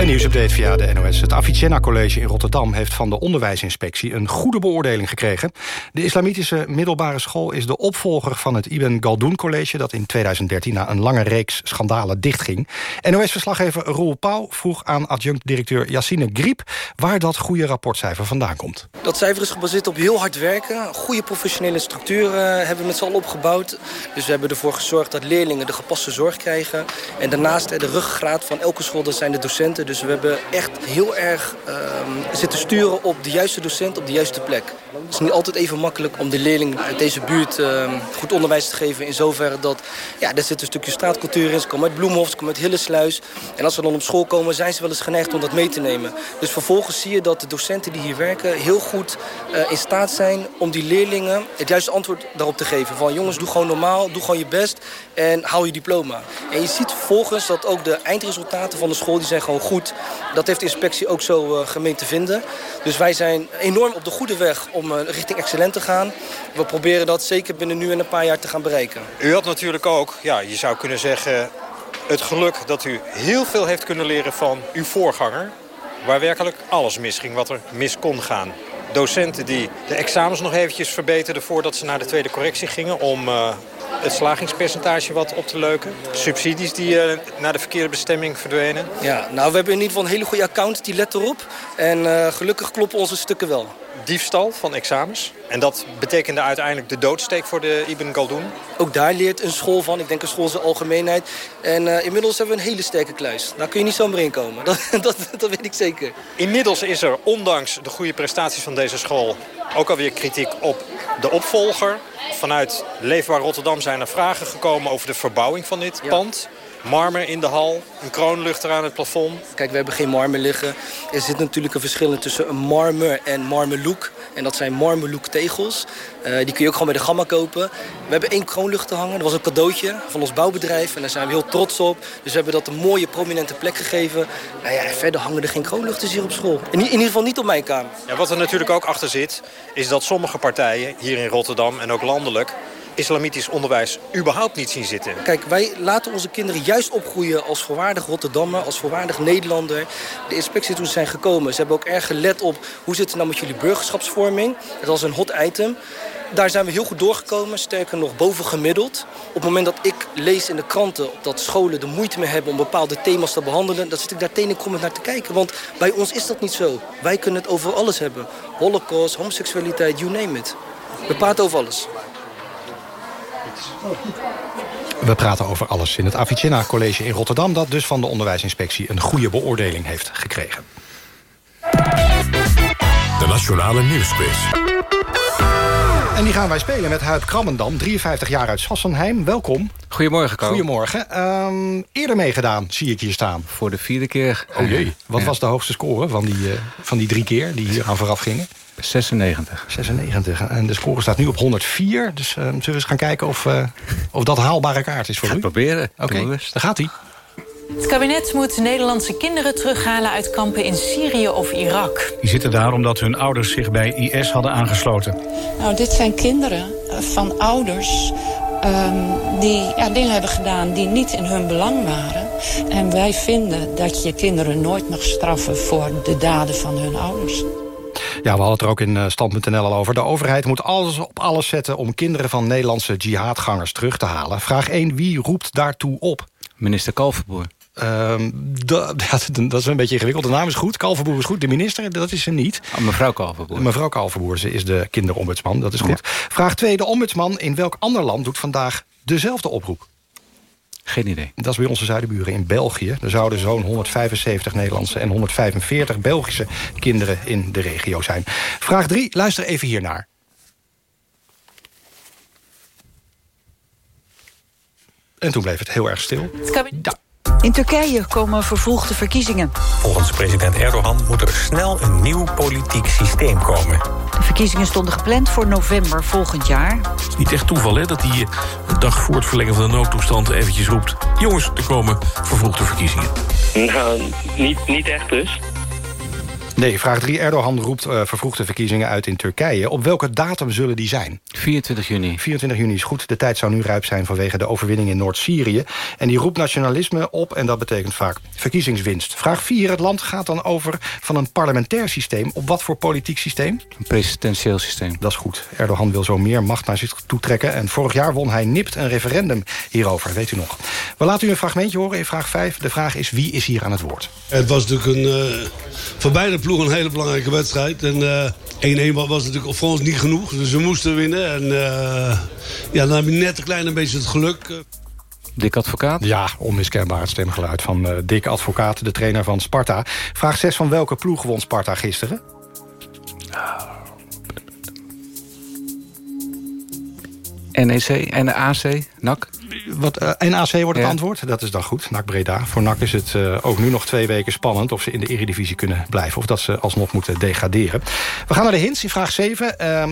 Speaker 2: Een nieuwsupdate via de NOS. Het Avicenna College in Rotterdam heeft van de onderwijsinspectie... een goede beoordeling gekregen. De islamitische middelbare school is de opvolger van het Ibn Galdoen College... dat in 2013 na een lange reeks schandalen dichtging. NOS-verslaggever Roel Pauw vroeg aan adjunct-directeur Yassine Griep... waar dat goede rapportcijfer vandaan komt.
Speaker 17: Dat cijfer is gebaseerd op heel hard werken. Goede professionele structuur eh, hebben we met z'n allen opgebouwd. Dus we hebben ervoor gezorgd dat leerlingen de gepaste zorg krijgen. En daarnaast, de ruggengraat van elke school, dat zijn de docenten. Dus we hebben echt heel erg ehm, zitten sturen op de juiste docent op de juiste plek. Het is niet altijd even makkelijk om de leerling uit deze buurt ehm, goed onderwijs te geven. In zoverre dat, ja, er zit een stukje straatcultuur in. Ze komen uit Bloemhof, ze komen uit Hillesluis. En als ze dan op school komen, zijn ze wel eens geneigd om dat mee te nemen. Dus vervolgens zie je dat de docenten die hier werken heel goed eh, in staat zijn om die leerlingen het juiste antwoord daarop te geven. Van jongens, doe gewoon normaal, doe gewoon je best en hou je diploma. En je ziet vervolgens dat ook de eindresultaten van de school, die zijn gewoon goed. Dat heeft de inspectie ook zo uh, gemeend te vinden. Dus wij zijn enorm op de goede weg uh, richting excellent te gaan. We proberen dat zeker binnen nu en een paar jaar te gaan bereiken.
Speaker 18: U had natuurlijk ook, ja, je zou kunnen zeggen... het geluk dat u heel veel heeft kunnen leren van uw voorganger... waar werkelijk alles misging wat er mis kon gaan. Docenten die de examens nog eventjes verbeterden... voordat ze naar de tweede correctie gingen... om uh, het slagingspercentage wat op te leuken. Subsidies die uh, naar de verkeerde bestemming verdwenen.
Speaker 17: Ja, nou, we hebben in ieder geval een hele goede account, die let erop. En uh, gelukkig kloppen onze stukken wel.
Speaker 18: Diefstal van examens. En dat betekende uiteindelijk de doodsteek voor de Ibn Galdoen.
Speaker 17: Ook daar leert een school van. Ik denk een school zijn algemeenheid. En uh, inmiddels hebben we een hele sterke kluis. Daar kun je niet zomaar in komen. Dat, dat, dat weet ik zeker.
Speaker 18: Inmiddels is er, ondanks de goede prestaties van deze school... ook alweer kritiek op de opvolger. Vanuit Leefbaar Rotterdam zijn er vragen gekomen over de verbouwing van dit ja. pand. Marmer in de hal, een kroonluchter aan het plafond.
Speaker 17: Kijk, we hebben geen marmer liggen. Er zit natuurlijk een verschil tussen een marmer en marmerlook. En dat zijn marmerlook tegels. Uh, die kun je ook gewoon bij de Gamma kopen. We hebben één kroonluchter hangen. Dat was een cadeautje van ons bouwbedrijf. En daar zijn we heel trots op. Dus we hebben dat een mooie, prominente plek gegeven. Nou ja, verder hangen er geen kroonluchters hier op school. In, in ieder geval niet op mijn kamer.
Speaker 18: Ja, wat er natuurlijk ook achter zit... is dat sommige partijen hier in Rotterdam en ook landelijk islamitisch onderwijs überhaupt niet zien zitten.
Speaker 17: Kijk, wij laten onze kinderen juist opgroeien als volwaardig Rotterdammer, als volwaardig Nederlander. De inspectie toen zijn gekomen, ze hebben ook erg gelet op hoe zit het nou met jullie burgerschapsvorming. Dat was een hot item. Daar zijn we heel goed doorgekomen, sterker nog bovengemiddeld. Op het moment dat ik lees in de kranten dat scholen de moeite mee hebben om bepaalde thema's te behandelen, dan zit ik daar tenenkrommend naar te kijken. Want bij ons is dat niet zo. Wij kunnen het over alles hebben. Holocaust, homoseksualiteit, you name it. We praten over alles.
Speaker 2: We praten over alles in het Avicenna College in Rotterdam... dat dus van de onderwijsinspectie een goede beoordeling heeft gekregen.
Speaker 1: De Nationale Nieuwsquiz.
Speaker 2: En die gaan wij spelen met Huip Krammendam, 53 jaar uit Sassenheim. Welkom.
Speaker 19: Goedemorgen, Carl.
Speaker 2: Goedemorgen. Um, eerder meegedaan, zie ik hier staan.
Speaker 19: Voor de vierde keer.
Speaker 2: Oh jee. Wat ja. was de hoogste score van die, uh, van die drie keer die hier aan vooraf gingen?
Speaker 19: 96.
Speaker 2: 96. En de score staat nu op 104. Dus uh, zullen we eens gaan kijken of, uh, of dat haalbare kaart is voor
Speaker 19: Ga
Speaker 2: u?
Speaker 19: proberen.
Speaker 2: Oké, okay. daar gaat hij.
Speaker 20: Het kabinet moet Nederlandse kinderen terughalen uit kampen in Syrië of Irak.
Speaker 3: Die zitten daar omdat hun ouders zich bij IS hadden aangesloten.
Speaker 21: Nou, dit zijn kinderen van ouders um, die ja, dingen hebben gedaan die niet in hun belang waren. En wij vinden dat je kinderen nooit mag straffen voor de daden van hun ouders.
Speaker 2: Ja, we hadden het er ook in Stand.nl al over. De overheid moet alles op alles zetten om kinderen van Nederlandse jihadgangers terug te halen. Vraag 1, wie roept daartoe op?
Speaker 19: Minister Kalverboer.
Speaker 2: Um, dat, dat is een beetje ingewikkeld. De naam is goed, Kalverboer is goed. De minister, dat is ze niet.
Speaker 19: Oh, mevrouw Kalverboer.
Speaker 2: Mevrouw Kalverboer, ze is de kinderombudsman, dat is goed. Ja. Vraag 2, de ombudsman in welk ander land doet vandaag dezelfde oproep?
Speaker 19: Geen idee.
Speaker 2: Dat is bij onze zuidenburen in België. Er zouden zo'n 175 Nederlandse en 145 Belgische kinderen in de regio zijn. Vraag 3, luister even hiernaar. En toen bleef het heel erg stil.
Speaker 20: Ja. In Turkije komen vervroegde verkiezingen.
Speaker 22: Volgens president Erdogan moet er snel een nieuw politiek systeem komen.
Speaker 20: De verkiezingen stonden gepland voor november volgend jaar.
Speaker 23: Het is niet echt toeval hè, dat hij een dag voor het verlengen van de noodtoestand eventjes roept... jongens, er komen vervroegde verkiezingen.
Speaker 24: Nou, niet, niet echt dus.
Speaker 2: Nee, vraag 3. Erdogan roept uh, vervroegde verkiezingen uit in Turkije. Op welke datum zullen die zijn?
Speaker 19: 24 juni.
Speaker 2: 24 juni is goed. De tijd zou nu rijp zijn vanwege de overwinning in Noord-Syrië. En die roept nationalisme op en dat betekent vaak verkiezingswinst. Vraag 4. Het land gaat dan over van een parlementair systeem. Op wat voor politiek systeem?
Speaker 19: Een presidentieel systeem.
Speaker 2: Dat is goed. Erdogan wil zo meer macht naar zich toe trekken. En vorig jaar won hij nipt een referendum hierover, weet u nog. We laten u een fragmentje horen in vraag 5. De vraag is wie is hier aan het woord?
Speaker 25: Het was natuurlijk een, uh, voor beide ploegen een hele belangrijke wedstrijd. En 1-1 uh, was natuurlijk voor ons niet genoeg. Dus we moesten winnen. En uh, ja, dan heb je net een klein beetje het geluk.
Speaker 19: Dick Advocaat?
Speaker 2: Ja, onmiskenbaar het stemgeluid van uh, Dick Advocaat, de trainer van Sparta. Vraag 6 van welke ploeg won Sparta gisteren?
Speaker 19: NEC, NAC, NAC?
Speaker 2: Wat, uh, NAC wordt het ja. antwoord, dat is dan goed. NAC Breda. Voor NAC is het uh, ook nu nog twee weken spannend... of ze in de eredivisie kunnen blijven... of dat ze alsnog moeten degraderen. We gaan naar de hints in vraag 7. Uh,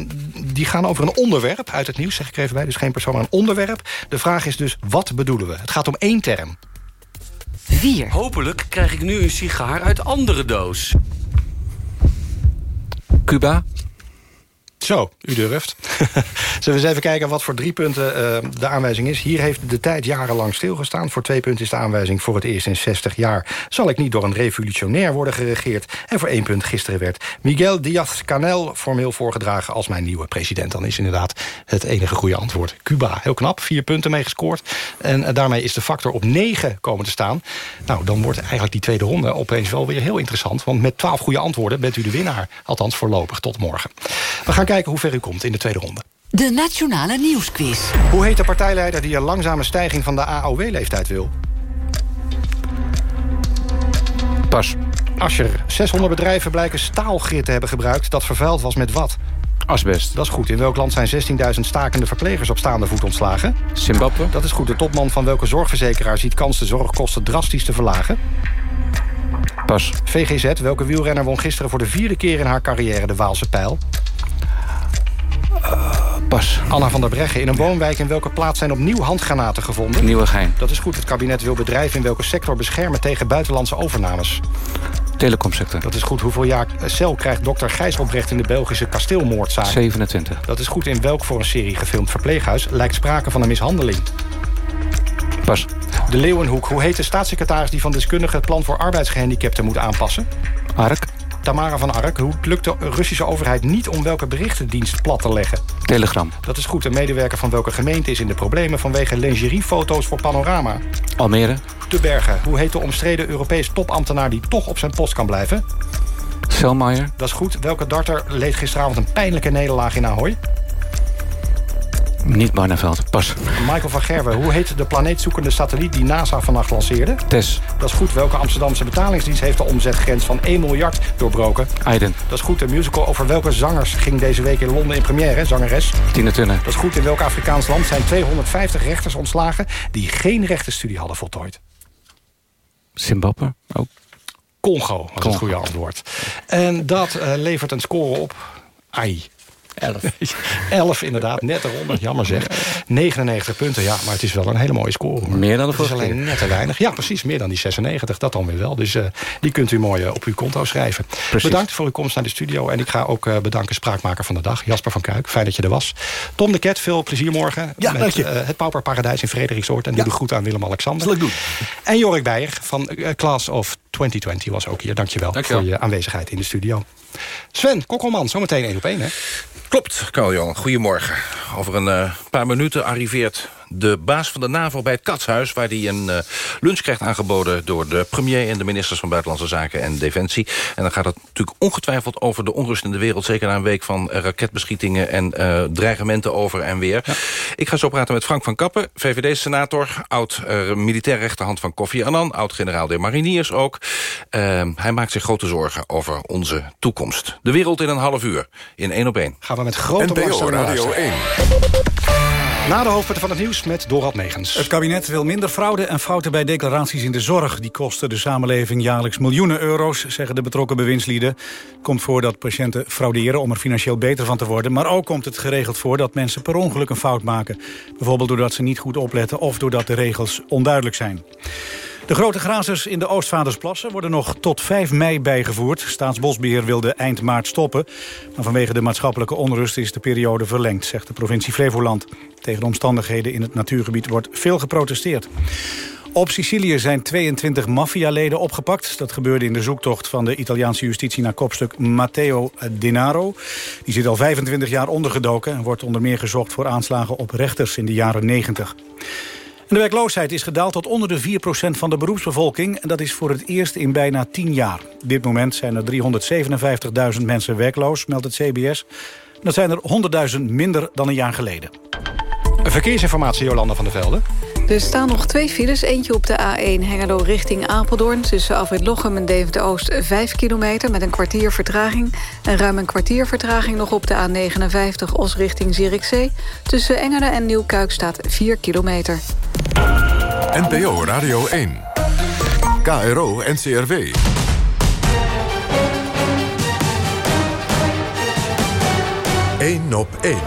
Speaker 2: die gaan over een onderwerp uit het nieuws, zeg ik er even bij. Dus geen persoon, maar een onderwerp. De vraag is dus, wat bedoelen we? Het gaat om één term.
Speaker 26: 4. Hopelijk krijg ik nu een sigaar uit andere doos.
Speaker 19: Cuba?
Speaker 2: Zo, u durft. Zullen we eens even kijken wat voor drie punten uh, de aanwijzing is. Hier heeft de tijd jarenlang stilgestaan. Voor twee punten is de aanwijzing voor het eerst in 60 jaar... zal ik niet door een revolutionair worden geregeerd. En voor één punt gisteren werd Miguel Díaz-Canel... formeel voorgedragen als mijn nieuwe president. Dan is inderdaad het enige goede antwoord. Cuba, heel knap, vier punten mee gescoord. En uh, daarmee is de factor op negen komen te staan. Nou, dan wordt eigenlijk die tweede ronde opeens wel weer heel interessant. Want met twaalf goede antwoorden bent u de winnaar. Althans voorlopig, tot morgen. We gaan kijken hoe ver u komt in de tweede ronde.
Speaker 27: De Nationale Nieuwsquiz.
Speaker 2: Hoe heet de partijleider die een langzame stijging van de AOW-leeftijd wil?
Speaker 19: Pas.
Speaker 2: Ascher. 600 bedrijven blijken staalgrit te hebben gebruikt... dat vervuild was met wat?
Speaker 19: Asbest.
Speaker 2: Dat is goed. In welk land zijn 16.000 stakende verplegers op staande voet ontslagen?
Speaker 19: Zimbabwe.
Speaker 2: Dat is goed. De topman van welke zorgverzekeraar ziet kans de zorgkosten drastisch te verlagen?
Speaker 19: Pas.
Speaker 2: VGZ. Welke wielrenner won gisteren voor de vierde keer in haar carrière de Waalse pijl?
Speaker 19: Pas.
Speaker 2: Anna van der Breggen. In een woonwijk in welke plaats zijn opnieuw handgranaten gevonden?
Speaker 19: Nieuwegein.
Speaker 2: Dat is goed. Het kabinet wil bedrijven in welke sector beschermen tegen buitenlandse overnames?
Speaker 19: Telecomsector.
Speaker 2: Dat is goed. Hoeveel jaar cel krijgt dokter Gijs Oprecht in de Belgische kasteelmoordzaak?
Speaker 19: 27.
Speaker 2: Dat is goed. In welk voor een serie gefilmd verpleeghuis lijkt sprake van een mishandeling?
Speaker 19: Pas.
Speaker 2: De Leeuwenhoek. Hoe heet de staatssecretaris die van deskundigen het plan voor arbeidsgehandicapten moet aanpassen?
Speaker 19: Ark.
Speaker 2: Tamara van Ark. Hoe lukt de Russische overheid niet om welke berichtendienst plat te leggen?
Speaker 19: Telegram.
Speaker 2: Dat is goed. Een medewerker van welke gemeente is in de problemen... vanwege lingeriefoto's voor Panorama?
Speaker 19: Almere.
Speaker 2: Te Bergen. Hoe heet de omstreden Europees topambtenaar... die toch op zijn post kan blijven?
Speaker 19: Selmayr.
Speaker 2: Dat is goed. Welke darter leed gisteravond een pijnlijke nederlaag in Ahoy?
Speaker 19: Niet Barneveld, pas.
Speaker 2: Michael van Gerwen, hoe heet de planeetzoekende satelliet die NASA vannacht lanceerde?
Speaker 19: TES.
Speaker 2: Dat is goed. Welke Amsterdamse betalingsdienst heeft de omzetgrens van 1 miljard doorbroken?
Speaker 19: Aiden.
Speaker 2: Dat is goed. De musical over welke zangers ging deze week in Londen in première? Zangeres?
Speaker 19: Tina Turner.
Speaker 2: Dat is goed. In welk Afrikaans land zijn 250 rechters ontslagen die geen rechtenstudie hadden voltooid?
Speaker 19: Zimbabwe ook.
Speaker 2: Congo was Congo. het goede antwoord. En dat uh, levert een score op... Ai.
Speaker 19: 11.
Speaker 2: 11 inderdaad, net eronder. Jammer zeg. 99 punten, ja, maar het is wel een hele mooie score. Hoor.
Speaker 19: Meer dan de
Speaker 2: vorige Het is alleen net te weinig. Ja, precies, meer dan die 96. Dat dan weer wel. Dus uh, die kunt u mooi uh, op uw konto schrijven.
Speaker 19: Precies.
Speaker 2: Bedankt voor uw komst naar de studio. En ik ga ook uh, bedanken spraakmaker van de dag, Jasper van Kuik. Fijn dat je er was. Tom de Ket, veel plezier morgen.
Speaker 14: Ja,
Speaker 2: met het Pauperparadijs in Frederiksoord. En ja. doe de groet aan Willem-Alexander.
Speaker 14: Zal ik doen.
Speaker 2: En Jorik Beijer van Class of 2020 was ook hier. Dankjewel,
Speaker 19: Dankjewel.
Speaker 2: voor je aanwezigheid in de studio. Sven, Kokkelman, zometeen één op één, hè?
Speaker 28: Klopt, Carl-Jan. Goedemorgen. Over een uh, paar minuten arriveert de baas van de NAVO bij het Katshuis... waar hij een uh, lunch krijgt aangeboden door de premier... en de ministers van Buitenlandse Zaken en Defensie. En dan gaat het natuurlijk ongetwijfeld over de onrust in de wereld... zeker na een week van uh, raketbeschietingen en uh, dreigementen over en weer. Ja. Ik ga zo praten met Frank van Kappen, VVD-senator... oud-militair rechterhand van Kofi Annan... oud-generaal der mariniers ook. hij maakt zich grote zorgen over onze toekomst. De wereld in een half uur, in één op één.
Speaker 2: Gaan we met grote
Speaker 1: NPO Radio 1.
Speaker 2: Na de hoofdpunten van het nieuws met Dorad Megens.
Speaker 3: Het kabinet wil minder fraude en fouten bij declaraties in de zorg. Die kosten de samenleving jaarlijks miljoenen euro's, zeggen de betrokken bewindslieden. Komt voor dat patiënten frauderen om er financieel beter van te worden. Maar ook komt het geregeld voor dat mensen per ongeluk een fout maken. Bijvoorbeeld doordat ze niet goed opletten of doordat de regels onduidelijk zijn. De grote grazers in de Oostvaardersplassen worden nog tot 5 mei bijgevoerd. Staatsbosbeheer wilde eind maart stoppen. Maar vanwege de maatschappelijke onrust is de periode verlengd, zegt de provincie Flevoland. Tegen de omstandigheden in het natuurgebied wordt veel geprotesteerd. Op Sicilië zijn 22 maffialeden opgepakt. Dat gebeurde in de zoektocht van de Italiaanse justitie naar kopstuk Matteo Denaro. Die zit al 25 jaar ondergedoken en wordt onder meer gezocht voor aanslagen op rechters in de jaren 90. De werkloosheid is gedaald tot onder de 4% van de beroepsbevolking. En dat is voor het eerst in bijna 10 jaar. Op dit moment zijn er 357.000 mensen werkloos, meldt het CBS. Dat zijn er 100.000 minder dan een jaar geleden.
Speaker 2: Verkeersinformatie, Jolanda van der Velde.
Speaker 29: Er staan nog twee files. Eentje op de A1 Hengelo richting Apeldoorn... tussen Afrit Lochem en Deventer-Oost 5 kilometer... met een kwartier vertraging. En ruim een kwartier vertraging nog op de A59 Os richting Zierikzee. Tussen Engeren en Nieuwkuik staat 4 kilometer.
Speaker 1: NPO Radio 1. KRO NCRW. Eén op één.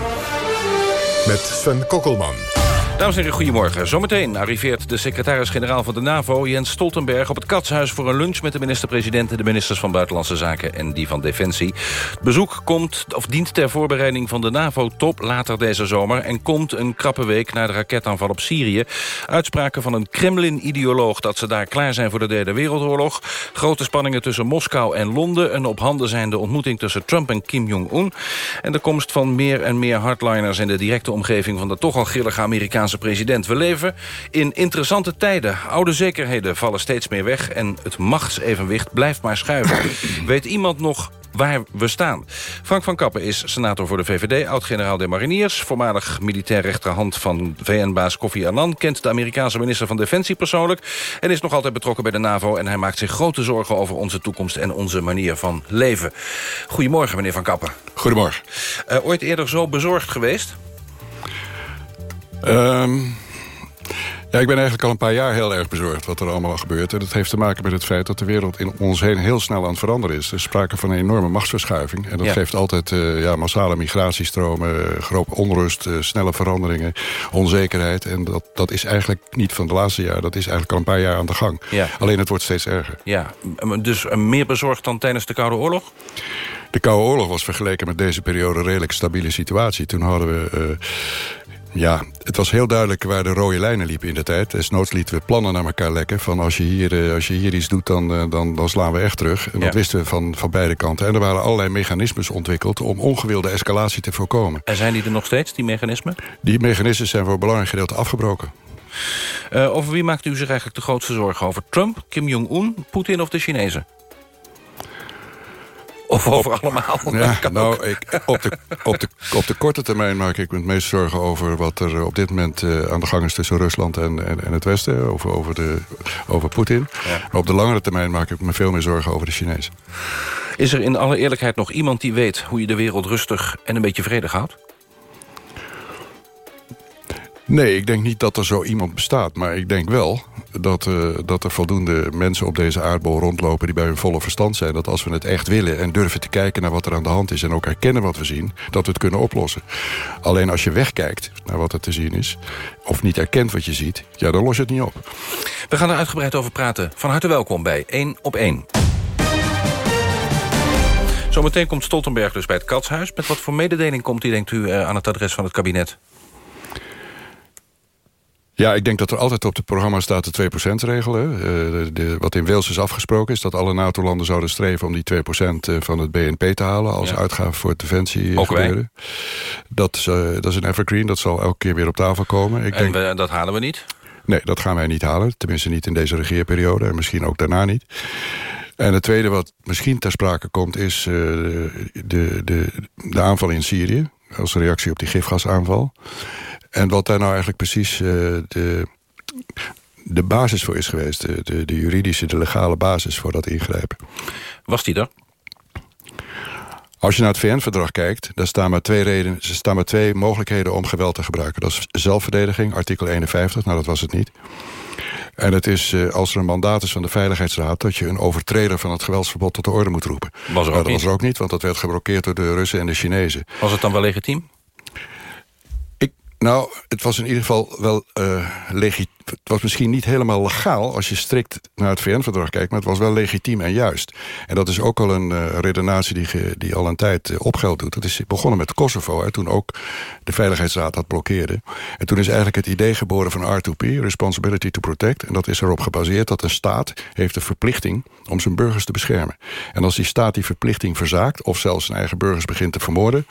Speaker 1: Met Sven Kokkelman.
Speaker 28: Dames en heren, goedemorgen. Zometeen arriveert de secretaris-generaal van de NAVO... Jens Stoltenberg op het Katshuis voor een lunch... met de minister-president en de ministers van Buitenlandse Zaken... en die van Defensie. Het bezoek komt, of dient ter voorbereiding van de NAVO-top later deze zomer... en komt een krappe week na de raketaanval op Syrië. Uitspraken van een Kremlin-ideoloog dat ze daar klaar zijn voor de Derde Wereldoorlog. Grote spanningen tussen Moskou en Londen. Een op handen zijnde ontmoeting tussen Trump en Kim Jong-un. En de komst van meer en meer hardliners... in de directe omgeving van de toch al grillige Amerikaanse president. We leven in interessante tijden. Oude zekerheden vallen steeds meer weg... en het machtsevenwicht blijft maar schuiven. Weet iemand nog waar we staan. Frank van Kappen is senator voor de VVD, oud-generaal der Mariniers... voormalig militair rechterhand van VN-baas Kofi Annan... kent de Amerikaanse minister van Defensie persoonlijk... en is nog altijd betrokken bij de NAVO... en hij maakt zich grote zorgen over onze toekomst en onze manier van leven. Goedemorgen, meneer van Kappen.
Speaker 30: Goedemorgen.
Speaker 28: Uh, ooit eerder zo bezorgd geweest?
Speaker 30: Um, ja, ik ben eigenlijk al een paar jaar heel erg bezorgd wat er allemaal gebeurt. En dat heeft te maken met het feit dat de wereld in ons heen heel snel aan het veranderen is. Er is sprake van een enorme machtsverschuiving. En dat
Speaker 28: Ja.
Speaker 30: geeft altijd uh, ja, massale migratiestromen, uh, groot onrust, uh, snelle veranderingen, onzekerheid. En dat, dat is eigenlijk niet van de laatste jaar. Dat is eigenlijk al een paar jaar aan de gang.
Speaker 28: Ja.
Speaker 30: Alleen het wordt steeds erger.
Speaker 28: Ja, dus meer bezorgd dan tijdens de Koude Oorlog?
Speaker 30: De Koude Oorlog was vergeleken met deze periode een redelijk stabiele situatie. Toen hadden we... Ja, het was heel duidelijk waar de rode lijnen liepen in de tijd. Desnoods lieten we plannen naar elkaar lekken. Van als je hier, uh, als je hier iets doet, dan, uh, dan, dan slaan we echt terug. En dat
Speaker 28: Ja.
Speaker 30: wisten we van, van beide kanten. En er waren allerlei mechanismes ontwikkeld... om ongewilde escalatie te voorkomen.
Speaker 28: En zijn die er nog steeds, die mechanismen?
Speaker 30: Die mechanismen zijn voor een belangrijk gedeelte afgebroken.
Speaker 28: Uh, over wie maakt u zich eigenlijk de grootste zorgen? Over Trump, Kim Jong-un, Poetin of de Chinezen? Of over allemaal?
Speaker 30: Ja, nou, ik, op, de, op, de, op de korte termijn maak ik me het meest zorgen over wat er op dit moment uh, aan de gang is tussen Rusland en, en, en het Westen. Over, over, de, over Poetin.
Speaker 28: Ja.
Speaker 30: Maar op de langere termijn maak ik me veel meer zorgen over de Chinezen.
Speaker 28: Is er in alle eerlijkheid nog iemand die weet hoe je de wereld rustig en een beetje vredig houdt?
Speaker 30: Nee, ik denk niet dat er zo iemand bestaat. Maar ik denk wel dat, uh, dat er voldoende mensen op deze aardbol rondlopen... die bij hun volle verstand zijn. Dat als we het echt willen en durven te kijken naar wat er aan de hand is... en ook herkennen wat we zien, dat we het kunnen oplossen. Alleen als je wegkijkt naar wat er te zien is... of niet herkent wat je ziet, ja, dan los je het niet op.
Speaker 28: We gaan er uitgebreid over praten. Van harte welkom bij 1 op 1. Zometeen komt Stoltenberg dus bij het Katshuis. Met wat voor mededeling komt hij, denkt u, uh, aan het adres van het kabinet?
Speaker 30: Ja, ik denk dat er altijd op het programma staat de 2%-regel. Uh, de, de, wat in Wales is afgesproken is dat alle NATO-landen zouden streven... om die 2% van het BNP te halen als ja. uitgave voor defensie
Speaker 28: Ook
Speaker 30: gebeuren. Dat is, uh, dat is een evergreen, dat zal elke keer weer op tafel komen. Ik
Speaker 28: en
Speaker 30: denk...
Speaker 28: we, dat halen we niet?
Speaker 30: Nee, dat gaan wij niet halen. Tenminste niet in deze regeerperiode en misschien ook daarna niet. En het tweede wat misschien ter sprake komt is uh, de, de, de aanval in Syrië... als reactie op die gifgasaanval... En wat daar nou eigenlijk precies uh, de, de basis voor is geweest... De, de, de, juridische, de legale basis voor dat ingrijpen.
Speaker 28: Was die er?
Speaker 30: Als je naar het VN-verdrag kijkt, daar staan maar, twee redenen, er staan maar twee mogelijkheden om geweld te gebruiken. Dat is zelfverdediging, artikel 51, nou dat was het niet. En het is uh, als er een mandaat is van de Veiligheidsraad... dat je een overtreder van het geweldsverbod tot de orde moet roepen.
Speaker 28: Was er ook
Speaker 30: dat
Speaker 28: niet?
Speaker 30: was er ook niet, want dat werd geblokkeerd door de Russen en de Chinezen.
Speaker 28: Was het dan wel legitiem?
Speaker 30: Nou, het was in ieder geval wel uh, legitiem. Het was misschien niet helemaal legaal als je strikt naar het VN-verdrag kijkt... maar het was wel legitiem en juist. En dat is ook al een uh, redenatie die, die al een tijd uh, opgeld doet. Dat is begonnen met Kosovo, hè, toen ook de Veiligheidsraad dat blokkeerde. En toen is eigenlijk het idee geboren van R2P, Responsibility to Protect. En dat is erop gebaseerd dat een staat heeft de verplichting... om zijn burgers te beschermen. En als die staat die verplichting verzaakt... of zelfs zijn eigen burgers begint te vermoorden...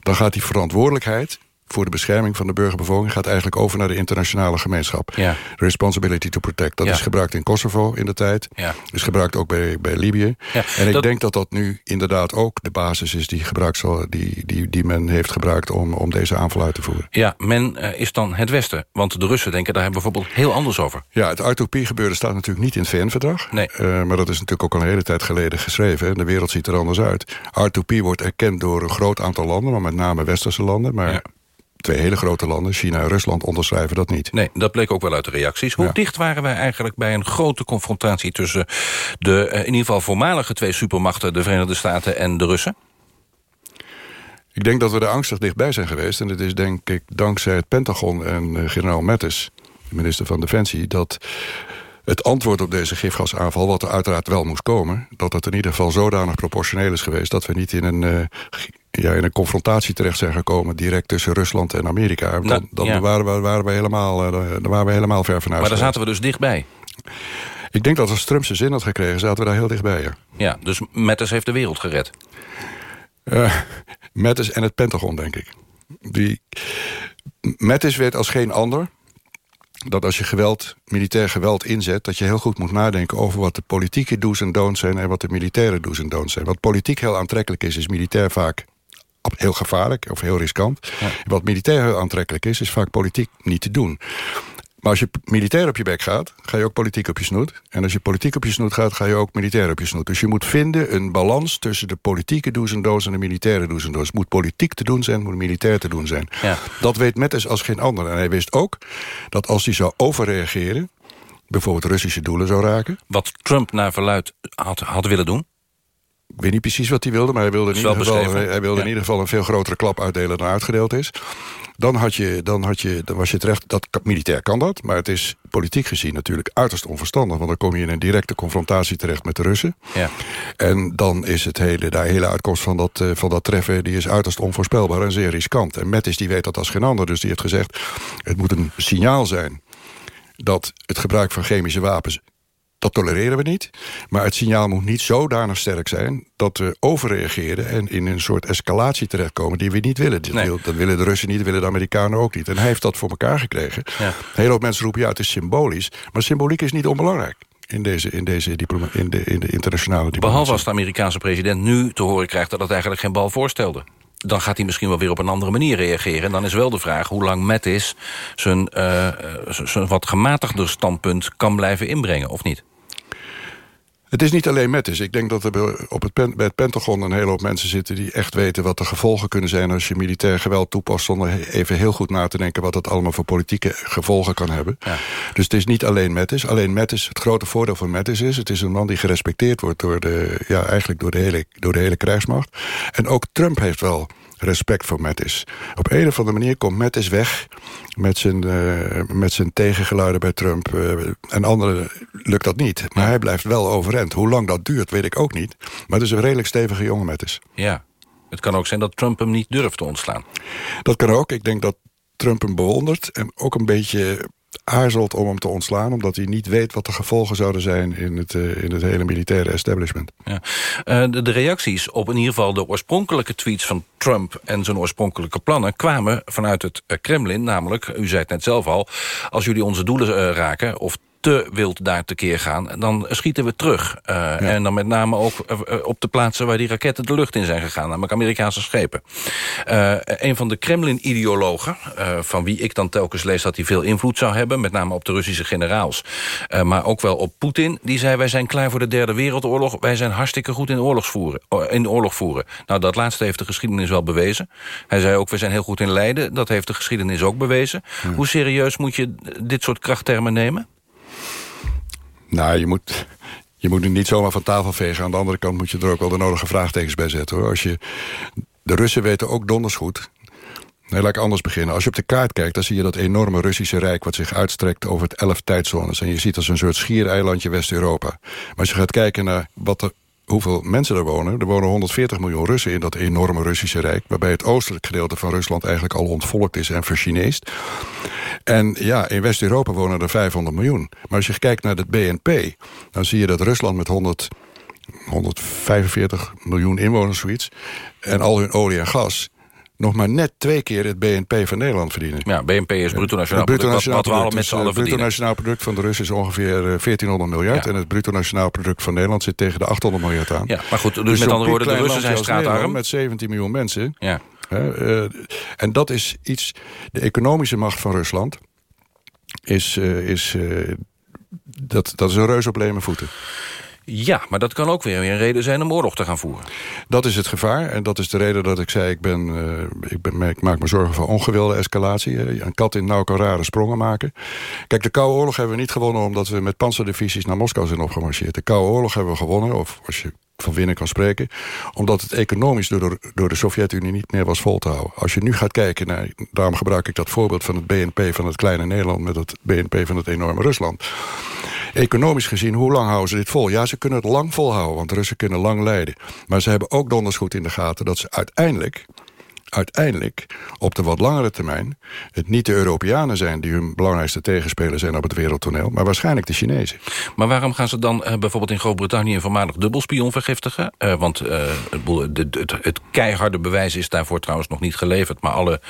Speaker 30: dan gaat die verantwoordelijkheid voor de bescherming van de burgerbevolking... gaat eigenlijk over naar de internationale gemeenschap.
Speaker 28: Ja.
Speaker 30: Responsibility to protect. Dat
Speaker 28: Ja.
Speaker 30: is gebruikt in Kosovo in de tijd.
Speaker 28: Ja.
Speaker 30: Is gebruikt ook bij, bij Libië. En ik
Speaker 28: dat-
Speaker 30: denk dat dat nu inderdaad ook de basis is... die, gebruikt zal, die, die, die men heeft gebruikt om, om deze aanval uit te voeren.
Speaker 28: Ja, men eh, is dan het Westen. Want de Russen denken daar bijvoorbeeld heel anders over.
Speaker 30: Ja, het R2P-gebeuren staat natuurlijk niet in het VN-verdrag.
Speaker 28: Nee.
Speaker 30: Eh, maar dat is natuurlijk ook al een hele tijd geleden geschreven. hè. De wereld ziet er anders uit. R2P wordt erkend door een groot aantal landen... maar met name westerse landen. Maar twee hele grote landen, China en Rusland, onderschrijven dat niet.
Speaker 28: Nee, dat bleek ook wel uit de reacties. Hoe dicht waren wij eigenlijk bij een grote confrontatie... tussen de eh, in ieder geval voormalige twee supermachten... de Verenigde Staten en de Russen?
Speaker 30: Ik denk dat we er angstig dichtbij zijn geweest. En het is denk ik dankzij het Pentagon en eh, generaal Mattis... de minister van Defensie... dat het antwoord op deze gifgasaanval, wat er uiteraard wel moest komen... dat het in ieder geval zodanig proportioneel is geweest... dat we niet in een, eh, ja, in een confrontatie terecht zijn gekomen... direct tussen Rusland en Amerika. Dan,
Speaker 28: Nou,
Speaker 30: dan
Speaker 28: ja.
Speaker 30: waren, we, waren, we helemaal, eh, dan waren we helemaal ver van huis.
Speaker 28: Maar daar zaten we dus dichtbij.
Speaker 30: Ik denk dat als Trump zijn zin had gekregen, zaten we daar heel dichtbij. Ja.
Speaker 28: Ja, dus Mattis heeft de wereld gered.
Speaker 30: Mattis en het Pentagon, denk ik. Die, Mattis weet als geen ander dat als je geweld, militair geweld inzet... dat je heel goed moet nadenken over wat de politieke do's en don'ts zijn... en wat de militaire do's en don'ts zijn. Wat politiek heel aantrekkelijk is, is militair vaak heel gevaarlijk of heel riskant. Wat militair heel aantrekkelijk is, is vaak politiek niet te doen. Maar als je militair op je bek gaat, ga je ook politiek op je snoet. En als je politiek op je snoet gaat, ga je ook militair op je snoet. Dus je moet vinden een balans tussen de politieke do's en de militaire do's en. Het moet politiek te doen zijn, moet militair te doen zijn.
Speaker 28: Ja.
Speaker 30: Dat weet Mettes als geen ander. En hij wist ook dat als hij zou overreageren... bijvoorbeeld Russische doelen zou raken...
Speaker 28: Wat Trump naar verluid had, had willen doen.
Speaker 30: Ik weet niet precies wat hij wilde, maar hij wilde in, ieder geval, hij wilde
Speaker 28: Ja.
Speaker 30: in ieder geval een veel grotere klap uitdelen dan uitgedeeld is. Dan, had je, dan, had je, dan was je terecht, dat, militair kan dat, maar het is politiek gezien natuurlijk uiterst onverstandig. Want dan kom je in een directe confrontatie terecht met de Russen.
Speaker 28: Ja.
Speaker 30: En dan is het hele, de hele uitkomst van dat, eh, van dat treffen die is uiterst onvoorspelbaar en zeer riskant. En Mattis die weet dat als geen ander, dus die heeft gezegd... het moet een signaal zijn dat het gebruik van chemische wapens dat tolereren we niet. Maar het signaal moet niet zodanig sterk zijn... dat we overreageren en in een soort escalatie terechtkomen... die we niet willen. Dat,
Speaker 28: Nee.
Speaker 30: wil- dat willen de Russen niet, dat willen de Amerikanen ook niet. En hij heeft dat voor elkaar gekregen.
Speaker 28: Ja.
Speaker 30: Een hele hoop mensen roepen, ja, het is symbolisch. Maar symboliek is niet onbelangrijk in deze, in deze diploma, in de, in de internationale diplomatie.
Speaker 28: Behalve als de Amerikaanse president nu te horen krijgt... dat het eigenlijk geen bal voorstelde. Dan gaat hij misschien wel weer op een andere manier reageren. En dan is wel de vraag hoe lang Mattis zijn, eh, eh, z- zijn wat gematigder standpunt kan blijven inbrengen, of niet?
Speaker 30: Het is niet alleen Mattis. Ik denk dat er bij- op het, bij het Pentagon een hele hoop mensen zitten... die echt weten wat de gevolgen kunnen zijn... als je militair geweld toepast... zonder even heel goed na te denken... wat dat allemaal voor politieke gevolgen kan hebben. Dus het is niet alleen Mattis. Alleen Mattis, het grote voordeel van Mattis is... het is een man die gerespecteerd wordt door de, ja, eigenlijk door de, hele, door de hele krijgsmacht. En ook Trump heeft wel respect voor Mattis. Op een of andere manier komt Mattis weg met zijn, eh, met zijn tegengeluiden bij Trump. eh, en anderen lukt dat niet. Maar hij blijft wel overeind. Hoe lang dat duurt, weet ik ook niet. Maar het is een redelijk stevige jongen Mattis.
Speaker 28: Ja. Het kan ook zijn dat Trump hem niet durft te ontslaan.
Speaker 30: Dat kan ook. Ik denk dat Trump hem bewondert en ook een beetje aarzelt om hem te ontslaan... omdat hij niet weet wat de gevolgen zouden zijn in het, eh, in het hele militaire establishment.
Speaker 28: Ja. Eh, de, de reacties op in ieder geval de oorspronkelijke tweets van Trump... en zijn oorspronkelijke plannen kwamen vanuit het eh, Kremlin. Namelijk, u zei het net zelf al... als jullie onze doelen raken of te wild daar tekeer gaan... dan schieten we terug. Eh, En dan met name ook eh, eh, op de plaatsen waar die raketten de lucht in zijn gegaan. Namelijk Amerikaanse schepen. Eh, een van de Kremlin-ideologen, van wie ik dan telkens lees... dat hij veel invloed zou hebben, met name op de Russische generaals... maar ook wel op Poetin, die zei... wij zijn klaar voor de derde wereldoorlog. Wij zijn hartstikke goed in, oorlogsvoeren, oh, in oorlog voeren. Nou, dat laatste heeft de geschiedenis wel bewezen. Hij zei ook, we zijn heel goed in lijden. Dat heeft de geschiedenis ook bewezen. Hoe serieus moet je dit soort krachttermen nemen?
Speaker 30: Nou, je moet, je moet het niet zomaar van tafel vegen. Aan de andere kant moet je er ook wel de nodige vraagtekens bij zetten. Hoor. Als je, de Russen weten ook donders goed Nee, laat ik anders beginnen. Als je op de kaart kijkt, dan zie je dat enorme Russische rijk... wat zich uitstrekt over het elf tijdzones. En je ziet als een soort schiereilandje West-Europa. Maar als je gaat kijken naar wat er, hoeveel mensen er wonen... er wonen 140 miljoen Russen in dat enorme Russische rijk... waarbij het oostelijk gedeelte van Rusland eigenlijk al ontvolkt is en verchineest. En ja, in West-Europa wonen er 500 miljoen. Maar als je kijkt naar het BNP... dan zie je dat Rusland met 100, 145 miljoen inwoners zoiets... en al hun olie en gas nog maar net twee keer het BNP van Nederland verdienen.
Speaker 28: Ja, BNP is bruto nationaal product, wat, wat we alle
Speaker 30: product
Speaker 28: met z'n
Speaker 30: eh,
Speaker 28: allen
Speaker 30: Het bruto
Speaker 28: verdienen.
Speaker 30: nationaal product van de Russen is ongeveer eh, 1400 miljard... en het bruto nationaal product van Nederland zit tegen de 800 miljard aan.
Speaker 28: Ja, maar goed, dus met
Speaker 30: zo'n
Speaker 28: andere woorden, de Russen zijn straatarm.
Speaker 30: Met 17 miljoen mensen.
Speaker 28: Ja.
Speaker 30: Hè, eh, en dat is iets... De economische macht van Rusland is... eh, is eh, dat, dat is een reus op leme voeten.
Speaker 28: Ja, maar dat kan ook weer een reden zijn om oorlog te gaan voeren.
Speaker 30: Dat is het gevaar. En dat is de reden dat ik zei... ik, ben, eh, ik, ben, maak me zorgen voor ongewilde escalatie. Eh, Een kat in nauw kan rare sprongen maken. Kijk, de Koude Oorlog hebben we niet gewonnen... omdat we met panzerdivisies naar Moskou zijn opgemarcheerd. De Koude Oorlog hebben we gewonnen, of als je van winnen kan spreken... omdat het economisch door de, door de Sovjet-Unie niet meer was vol te houden. Als je nu gaat kijken naar... daarom gebruik ik dat voorbeeld van het BNP van het kleine Nederland... met het BNP van het enorme Rusland economisch gezien, hoe lang houden ze dit vol? Ja, ze kunnen het lang volhouden, want Russen kunnen lang leiden. Maar ze hebben ook donders goed in de gaten dat ze uiteindelijk uiteindelijk op de wat langere termijn... het niet de Europeanen zijn die hun belangrijkste tegenspeler zijn op het wereldtoneel... maar waarschijnlijk de Chinezen.
Speaker 28: Maar waarom gaan ze dan eh, bijvoorbeeld in Groot-Brittannië... een voormalig dubbelspion vergiftigen? Eh, want eh, het, de- het, het keiharde bewijs is daarvoor trouwens nog niet geleverd. Maar alle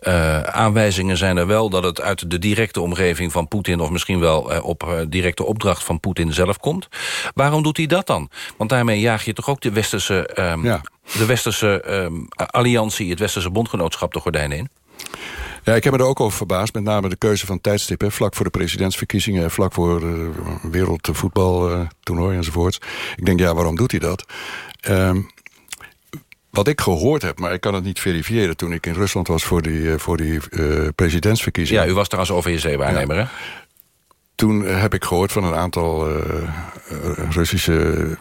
Speaker 28: eh, aanwijzingen zijn er wel... dat het uit de directe omgeving van Poetin... of misschien wel eh, op eh, directe opdracht van Poetin zelf komt. Waarom doet hij dat dan? Want daarmee jaag je toch ook de westerse... ehm, De westerse ehm, alliantie, het westerse bondgenootschap de gordijnen in?
Speaker 30: Ja, ik heb me er ook over verbaasd. Met name de keuze van tijdstip. Hè, vlak voor de presidentsverkiezingen. en Vlak voor uh, wereldvoetbaltoernooi enzovoorts. Ik denk, ja, waarom doet hij dat? Ehm, wat ik gehoord heb, maar ik kan het niet verifiëren... toen ik in Rusland was voor die, eh, voor die eh, presidentsverkiezingen.
Speaker 28: Ja, u was daar als OVSC-waarnemer, hè?
Speaker 30: Toen heb ik gehoord van een aantal eh, eh, Russische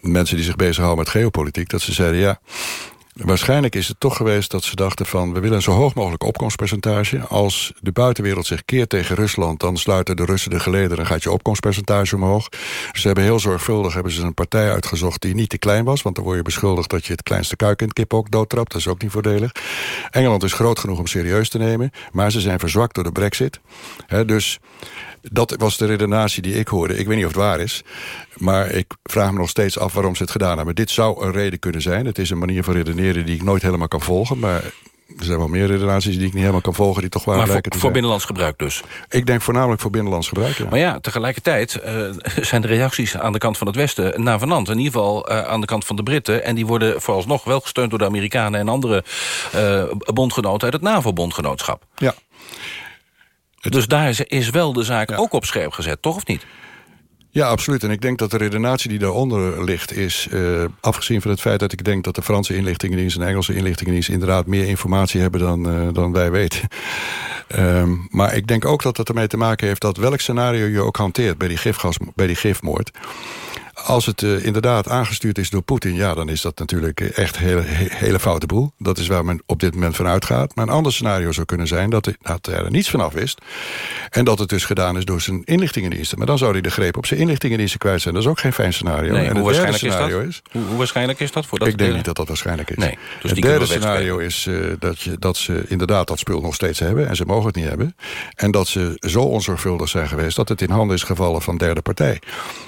Speaker 30: mensen... die zich bezighouden met geopolitiek, dat ze zeiden... ja, waarschijnlijk is het toch geweest dat ze dachten van... we willen een zo hoog mogelijk opkomstpercentage. Als de buitenwereld zich keert tegen Rusland... dan sluiten de Russen de geleden, dan gaat je opkomstpercentage omhoog. Ze hebben heel zorgvuldig hebben ze een partij uitgezocht... die niet te klein was, want dan word je beschuldigd... dat je het kleinste kuik in het kip ook doodtrapt. Dat is ook niet voordelig. Engeland is groot genoeg om serieus te nemen... maar ze zijn verzwakt door de brexit. Dus dat was de redenatie die ik hoorde. Ik weet niet of het waar is. Maar ik vraag me nog steeds af waarom ze het gedaan hebben. Dit zou een reden kunnen zijn. Het is een manier van redeneren die ik nooit helemaal kan volgen. Maar er zijn wel meer redenaties die ik niet helemaal kan volgen... die toch waar
Speaker 28: Maar voor, voor binnenlands gebruik dus?
Speaker 30: Ik denk voornamelijk voor binnenlands gebruik, ja.
Speaker 28: Maar ja, tegelijkertijd eh, zijn de reacties aan de kant van het Westen navenant. In ieder geval eh, aan de kant van de Britten. En die worden vooralsnog wel gesteund door de Amerikanen... en andere eh, bondgenoten uit het NAVO-bondgenootschap.
Speaker 30: Ja.
Speaker 28: Dus daar is, is wel de zaak ook op scherp gezet, toch of niet?
Speaker 30: Ja, absoluut. En ik denk dat de redenatie die daaronder ligt is... Uh, afgezien van het feit dat ik denk dat de Franse inlichtingendienst... en de Engelse inlichtingendienst inderdaad meer informatie hebben dan, uh, dan wij weten. um, maar ik denk ook dat dat ermee te maken heeft... dat welk scenario je ook hanteert bij die, gifgas, bij die gifmoord... Als het uh, inderdaad aangestuurd is door Poetin... ja, dan is dat natuurlijk echt een hele, hele foute boel. Dat is waar men op dit moment van uitgaat. Maar een ander scenario zou kunnen zijn dat hij, dat hij er niets van af wist... en dat het dus gedaan is door zijn inlichtingendiensten. Maar dan zou hij de greep op zijn inlichtingendiensten kwijt zijn. Dat is ook geen fijn scenario.
Speaker 28: Nee,
Speaker 30: en
Speaker 28: hoe, waarschijnlijk
Speaker 30: scenario
Speaker 28: is
Speaker 30: is...
Speaker 28: dat? Hoe, hoe waarschijnlijk is dat? Voor dat
Speaker 30: ik denk
Speaker 28: de...
Speaker 30: niet dat dat waarschijnlijk is.
Speaker 28: Nee, dus
Speaker 30: het derde scenario is uh, dat, je, dat ze inderdaad dat spul nog steeds hebben... en ze mogen het niet hebben. En dat ze zo onzorgvuldig zijn geweest... dat het in handen is gevallen van derde partij.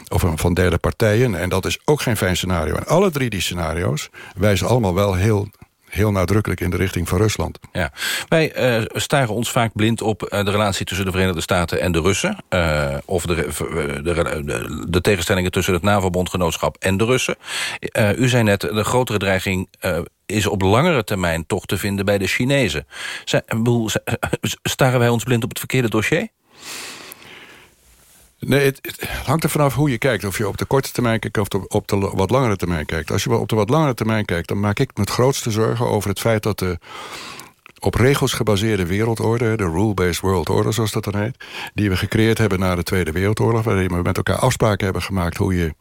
Speaker 30: Of van derde En dat is ook geen fijn scenario. En alle drie die scenario's wijzen allemaal wel heel heel nadrukkelijk in de richting van Rusland.
Speaker 28: Ja. Wij uh, staren ons vaak blind op uh, de relatie tussen de Verenigde Staten en de Russen. Uh, of de, de, de, tegenstellingen tussen het NAVO-bondgenootschap en de Russen. u zei net, de grotere dreiging is op langere termijn toch te vinden bij de Chinezen. Staren wij ons blind op het verkeerde dossier?
Speaker 30: Nee, het, hangt er vanaf hoe je kijkt. Of je op de korte termijn kijkt of de, op de wat langere termijn kijkt. Als je op de wat langere termijn kijkt... dan maak ik me het grootste zorgen over het feit dat de op regels gebaseerde wereldorde... de rule-based world order, zoals dat dan heet... die we gecreëerd hebben na de Tweede Wereldoorlog... waarin we met elkaar afspraken hebben gemaakt... hoe je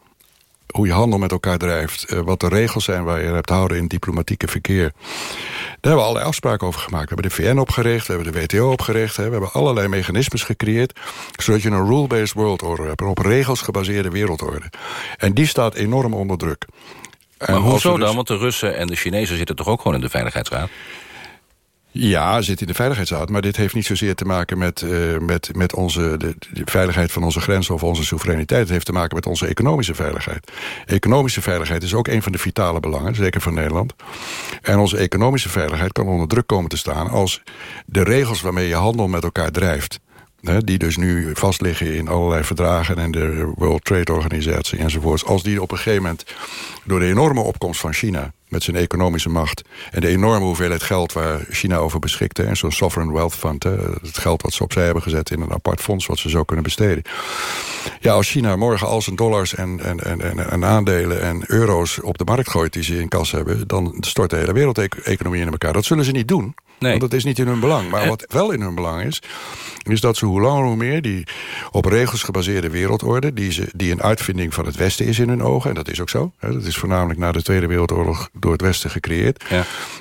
Speaker 30: hoe je handel met elkaar drijft... eh, wat de regels zijn waar je hebt houden in diplomatieke verkeer. Daar hebben we allerlei afspraken over gemaakt. We hebben de VN opgericht, we hebben de WTO opgericht... Hè. we hebben allerlei mechanismes gecreëerd... zodat je een rule-based world order hebt... een op regels gebaseerde wereldorde. En die staat enorm onder druk. En
Speaker 28: Maar hoezo
Speaker 30: dus-
Speaker 28: dan? Want de Russen en de Chinezen zitten toch ook gewoon in de Veiligheidsraad?
Speaker 30: Ja, zit in de Veiligheidsraad. Maar dit heeft niet zozeer te maken met, eh, met, met onze, de, veiligheid van onze grenzen of onze soevereiniteit. Het heeft te maken met onze economische veiligheid. Economische veiligheid is ook een van de vitale belangen, zeker voor Nederland. En onze economische veiligheid kan onder druk komen te staan als de regels waarmee je handel met elkaar drijft. die dus nu vastliggen in allerlei verdragen en de World Trade Organisatie enzovoorts. Als die op een gegeven moment door de enorme opkomst van China met zijn economische macht... en de enorme hoeveelheid geld waar China over beschikte... en zo'n sovereign wealth fund, het geld wat ze opzij hebben gezet... in een apart fonds wat ze zo kunnen besteden. Ja, als China morgen al zijn dollars en, en, en, en, en aandelen en euro's op de markt gooit... die ze in kas hebben, dan stort de hele wereldeconomie in elkaar. Dat zullen ze niet doen, want dat is niet in hun belang. Maar wat wel in hun belang is, is dat ze hoe langer hoe meer... die op regels gebaseerde wereldorde... die, ze, die een uitvinding van het Westen is in hun ogen... en dat is ook zo, hè, dat is voornamelijk na de Tweede Wereldoorlog... door het Westen gecreëerd.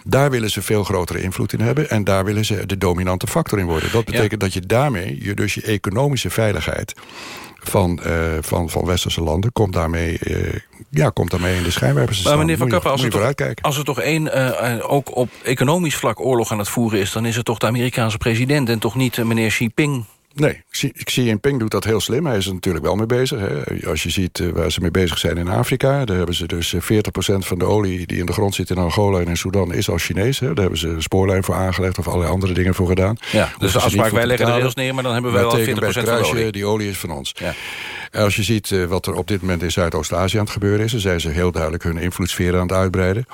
Speaker 30: Daar willen ze veel grotere invloed in hebben... en daar willen ze de dominante factor in worden. Dat betekent dat je daarmee je dus je economische veiligheid... Van, eh, van, van westerse landen komt daarmee, eh, ja, komt daarmee in de schijnwerpers te
Speaker 28: Maar meneer Van Kappen, als er, toch, als er toch één eh, ook op economisch vlak oorlog aan het voeren is... dan is het toch de Amerikaanse president en toch niet meneer Xi Jinping?
Speaker 30: Nee, Xi Xi Jinping doet dat heel slim. Hij is er natuurlijk wel mee bezig. Hè. Als je ziet eh, waar ze mee bezig zijn in Afrika... daar hebben ze dus eh, 40% van de olie die in de grond zit in Angola en in Sudan... is als Chinees. Hè. Daar hebben ze een spoorlijn voor aangelegd of allerlei andere dingen voor gedaan.
Speaker 28: Ja, dus de afspraak, wij leggen de rails neer... maar dan hebben wij wel 40%
Speaker 30: tekenen bij
Speaker 28: van de olie.
Speaker 30: Die olie is van ons. Als je ziet eh, wat er op dit moment in Zuidoost-Azië aan het gebeuren is... dan zijn ze heel duidelijk hun invloedssfeer aan het uitbreiden.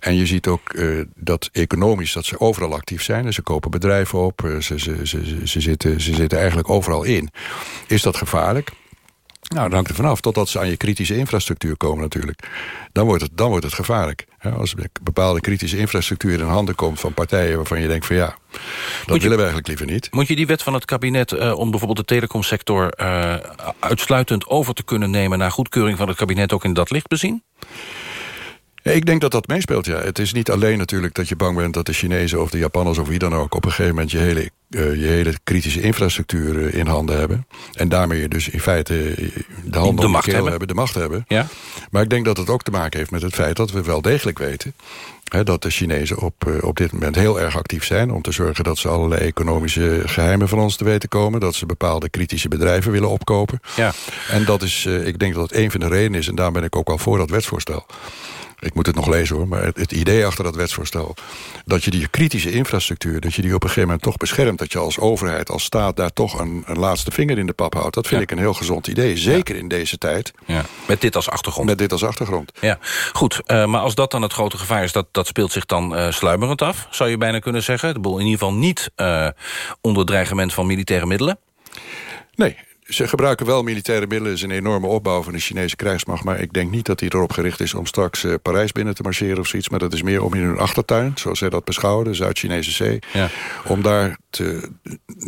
Speaker 30: En je ziet ook eh, dat economisch dat ze overal actief zijn. Ze kopen bedrijven op, eh, ze, ze, ze, ze, ze zitten, ze zitten eigenlijk overal in. Is dat gevaarlijk? Nou, dat hangt er vanaf. Totdat ze aan je kritische infrastructuur komen natuurlijk. Dan wordt het, dan wordt het gevaarlijk. Als bepaalde kritische infrastructuur in handen komt van partijen... waarvan je denkt van ja, dat willen we eigenlijk liever niet.
Speaker 28: Moet je die wet van het kabinet eh, om bijvoorbeeld de telecomsector... eh, uitsluitend over te kunnen nemen... naar goedkeuring van het kabinet ook in dat licht bezien?
Speaker 30: Ik denk dat dat meespeelt, ja. Het is niet alleen natuurlijk dat je bang bent dat de Chinezen of de Japanners of wie dan ook... op een gegeven moment je hele, eh, je hele kritische infrastructuur eh, in handen hebben. En daarmee je dus in feite eh, de handen
Speaker 28: De
Speaker 30: de keel
Speaker 28: hebben.
Speaker 30: hebben, de macht hebben.
Speaker 28: Ja.
Speaker 30: Maar ik denk dat het ook te maken heeft met het feit dat we wel degelijk weten... Hè, dat de Chinezen op, op dit moment heel erg actief zijn... om te zorgen dat ze allerlei economische geheimen van ons te weten komen... dat ze bepaalde kritische bedrijven willen opkopen.
Speaker 28: Ja.
Speaker 30: En dat is, ik denk dat het een van de redenen is... en daar ben ik ook wel voor dat wetsvoorstel... Ik moet het nog lezen hoor, maar het, het idee achter dat wetsvoorstel... dat je die kritische infrastructuur, dat je die op een gegeven moment toch beschermt... dat je als overheid, als staat daar toch een, een laatste vinger in de pap houdt... dat vind ik een heel gezond idee, zeker in deze tijd.
Speaker 28: Ja. Met dit als achtergrond.
Speaker 30: Met dit als achtergrond.
Speaker 28: Ja, goed. eh, maar als dat dan het grote gevaar is, dat, dat speelt zich dan eh, sluimerend af... zou je bijna kunnen zeggen. De boel in ieder geval niet eh, onder dreigement van militaire middelen.
Speaker 30: Nee, ze gebruiken wel militaire middelen. Het is een enorme opbouw van de Chinese krijgsmacht. Maar ik denk niet dat die erop gericht is om straks eh, Parijs binnen te marcheren of zoiets. Maar dat is meer om in hun achtertuin, zoals zij dat beschouwen, de Zuid-Chinese Zee.
Speaker 28: Ja.
Speaker 30: Om daar te,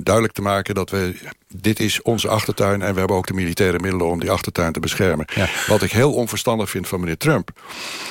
Speaker 30: duidelijk te maken dat we... Dit is onze achtertuin en we hebben ook de militaire middelen om die achtertuin te beschermen. Wat ik heel onverstandig vind van meneer Trump...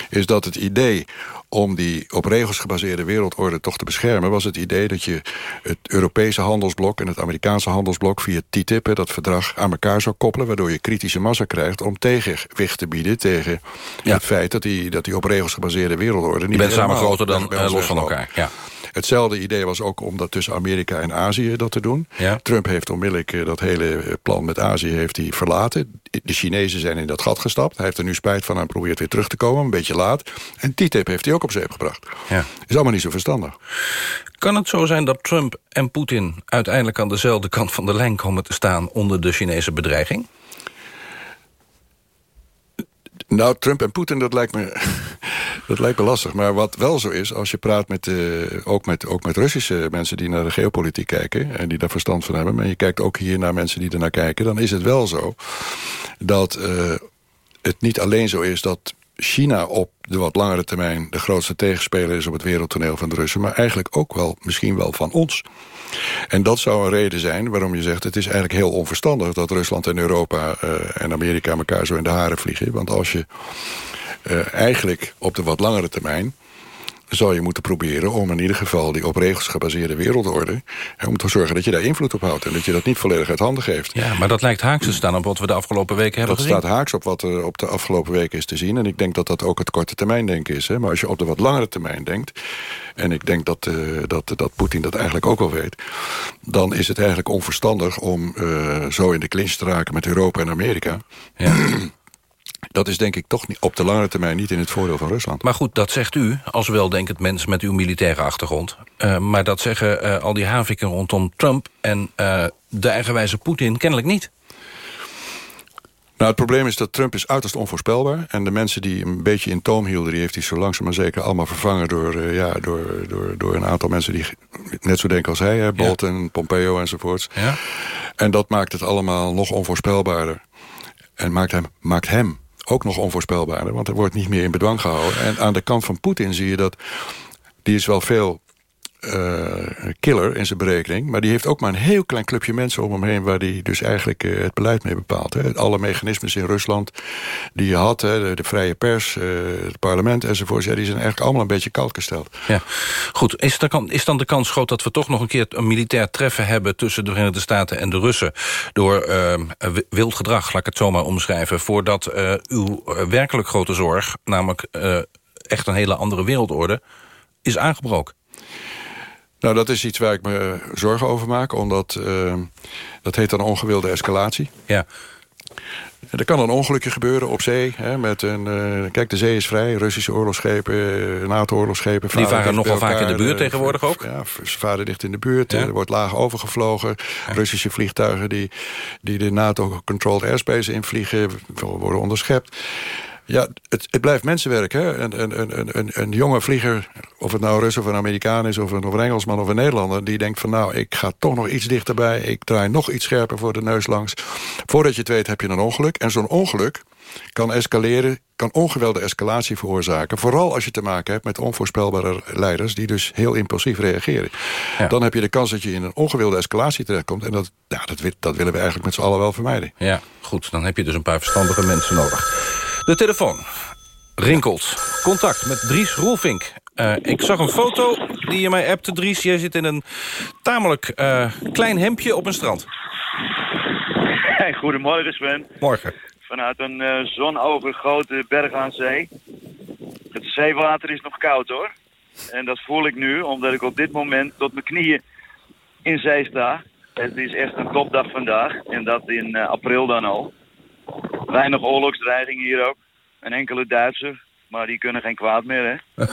Speaker 30: is dat het idee om die op regels gebaseerde wereldorde toch te beschermen... was het idee dat je het Europese handelsblok en het Amerikaanse handelsblok... via TTIP, dat verdrag, aan elkaar zou koppelen... waardoor je kritische massa krijgt om tegenwicht te bieden... tegen het feit dat die, dat die op regels gebaseerde wereldorde...
Speaker 28: Je
Speaker 30: niet
Speaker 28: bent samen groter dan eh, los van elkaar. Ja.
Speaker 30: Hetzelfde idee was ook om dat tussen Amerika en Azië dat te doen.
Speaker 28: Ja.
Speaker 30: Trump heeft onmiddellijk eh, dat hele eh, plan met Azië heeft hij verlaten. De Chinezen zijn in dat gat gestapt. Hij heeft er nu spijt van en probeert weer terug te komen, een beetje laat. En TTIP heeft hij ook op zeep gebracht.
Speaker 28: Ja.
Speaker 30: Is allemaal niet zo verstandig.
Speaker 28: Kan het zo zijn dat Trump en Poetin uiteindelijk aan dezelfde kant van de lijn komen te staan onder de Chinese bedreiging?
Speaker 30: Nou, Trump en Poetin, dat lijkt me, dat lijkt me lastig. Maar wat wel zo is, als je praat met, eh, ook, met, ook met Russische mensen die naar de geopolitiek kijken... en die daar verstand van hebben... maar je kijkt ook hier naar mensen die ernaar kijken... dan is het wel zo dat eh, het niet alleen zo is dat China op de wat langere termijn... de grootste tegenspeler is op het wereldtoneel van de Russen... maar eigenlijk ook wel misschien wel van ons. En dat zou een reden zijn waarom je zegt... het is eigenlijk heel onverstandig dat Rusland en Europa uh, en Amerika... elkaar zo in de haren vliegen. Want als je uh, eigenlijk op de wat langere termijn zal je moeten proberen om in ieder geval die op regels gebaseerde wereldorde... Hè, om te zorgen dat je daar invloed op houdt en dat je dat niet volledig uit handen geeft.
Speaker 28: Ja, maar dat lijkt haaks te staan op wat we de afgelopen weken hebben
Speaker 30: dat
Speaker 28: gezien.
Speaker 30: Dat staat haaks op wat er op de afgelopen weken is te zien. En ik denk dat dat ook het korte termijn denken is. Hè. Maar als je op de wat langere termijn denkt... en ik denk dat, uh, dat, dat Poetin dat eigenlijk ook wel weet... dan is het eigenlijk onverstandig om uh, zo in de clinch te raken met Europa en Amerika... Ja. Dat is denk ik toch niet, op de lange termijn niet in het voordeel van Rusland.
Speaker 28: Maar goed, dat zegt u als weldenkend mens met uw militaire achtergrond. Uh, maar dat zeggen uh, al die haviken rondom Trump en uh, de eigenwijze Poetin kennelijk niet.
Speaker 30: Nou, het probleem is dat Trump is uiterst onvoorspelbaar. En de mensen die een beetje in toom hielden... die heeft hij zo langzaam maar zeker allemaal vervangen... door, uh, ja, door, door, door een aantal mensen die net zo denken als hij. Hè, Bolton, ja. Pompeo enzovoorts.
Speaker 28: Ja.
Speaker 30: En dat maakt het allemaal nog onvoorspelbaarder. En maakt hem, maakt hem ook nog onvoorspelbaarder. Want er wordt niet meer in bedwang gehouden. En aan de kant van Poetin zie je dat... die is wel veel killer in zijn berekening. Maar die heeft ook maar een heel klein clubje mensen om hem heen... waar hij dus eigenlijk uh, het beleid mee bepaalt. Hè. Alle mechanismes in Rusland die je had... Hè, de, vrije pers, uh, het parlement enzovoort... Die zijn eigenlijk allemaal een beetje koud gesteld.
Speaker 28: Ja. Goed, is, er, is dan de kans groot dat we toch nog een keer... een militair treffen hebben tussen de Verenigde Staten en de Russen... door wild gedrag, laat ik het zomaar omschrijven... voordat uw werkelijk grote zorg, namelijk echt een hele andere wereldorde... is aangebroken?
Speaker 30: Nou, dat is iets waar ik me zorgen over maak. Omdat, uh, dat heet dan ongewilde escalatie.
Speaker 28: Ja.
Speaker 30: Er kan een ongelukje gebeuren op zee. Hè, met een, uh, kijk, de zee is vrij. Russische oorlogsschepen, NATO-oorlogsschepen.
Speaker 28: Die varen nogal vaak in de buurt tegenwoordig ook.
Speaker 30: Ja, ze varen dicht in de buurt. Ja. Er wordt laag overgevlogen. Ja. Russische vliegtuigen die, die de NATO-controlled airspace invliegen... worden onderschept. Ja, het, het blijft mensenwerk. Hè? Een, een, een, een, een jonge vlieger, of het nou Rus of een Amerikaan is... Of een, of een Engelsman of een Nederlander... die denkt van nou, ik ga toch nog iets dichterbij. Ik draai nog iets scherper voor de neus langs. Voordat je het weet heb je een ongeluk. En zo'n ongeluk kan escaleren, kan ongewelde escalatie veroorzaken. Vooral als je te maken hebt met onvoorspelbare leiders... die dus heel impulsief reageren. Ja. Dan heb je de kans dat je in een ongewilde escalatie terechtkomt. En dat, ja, dat, dat willen we eigenlijk met z'n allen wel vermijden.
Speaker 28: Ja, goed. Dan heb je dus een paar verstandige mensen nodig. De telefoon rinkelt. Contact met Dries Roelvink. Uh, ik zag een foto die je mij appte, Dries. Jij zit in een tamelijk uh, klein hemdje op een strand.
Speaker 31: Hey, goedemorgen, Sven.
Speaker 28: Morgen.
Speaker 31: Vanuit een uh, zonovergrote berg aan zee. Het zeewater is nog koud, hoor. En dat voel ik nu, omdat ik op dit moment tot mijn knieën in zee sta. Het is echt een topdag vandaag. En dat in april dan al. Weinig oorlogsdreiging hier ook. Een enkele Duitser, maar die kunnen geen kwaad meer, hè?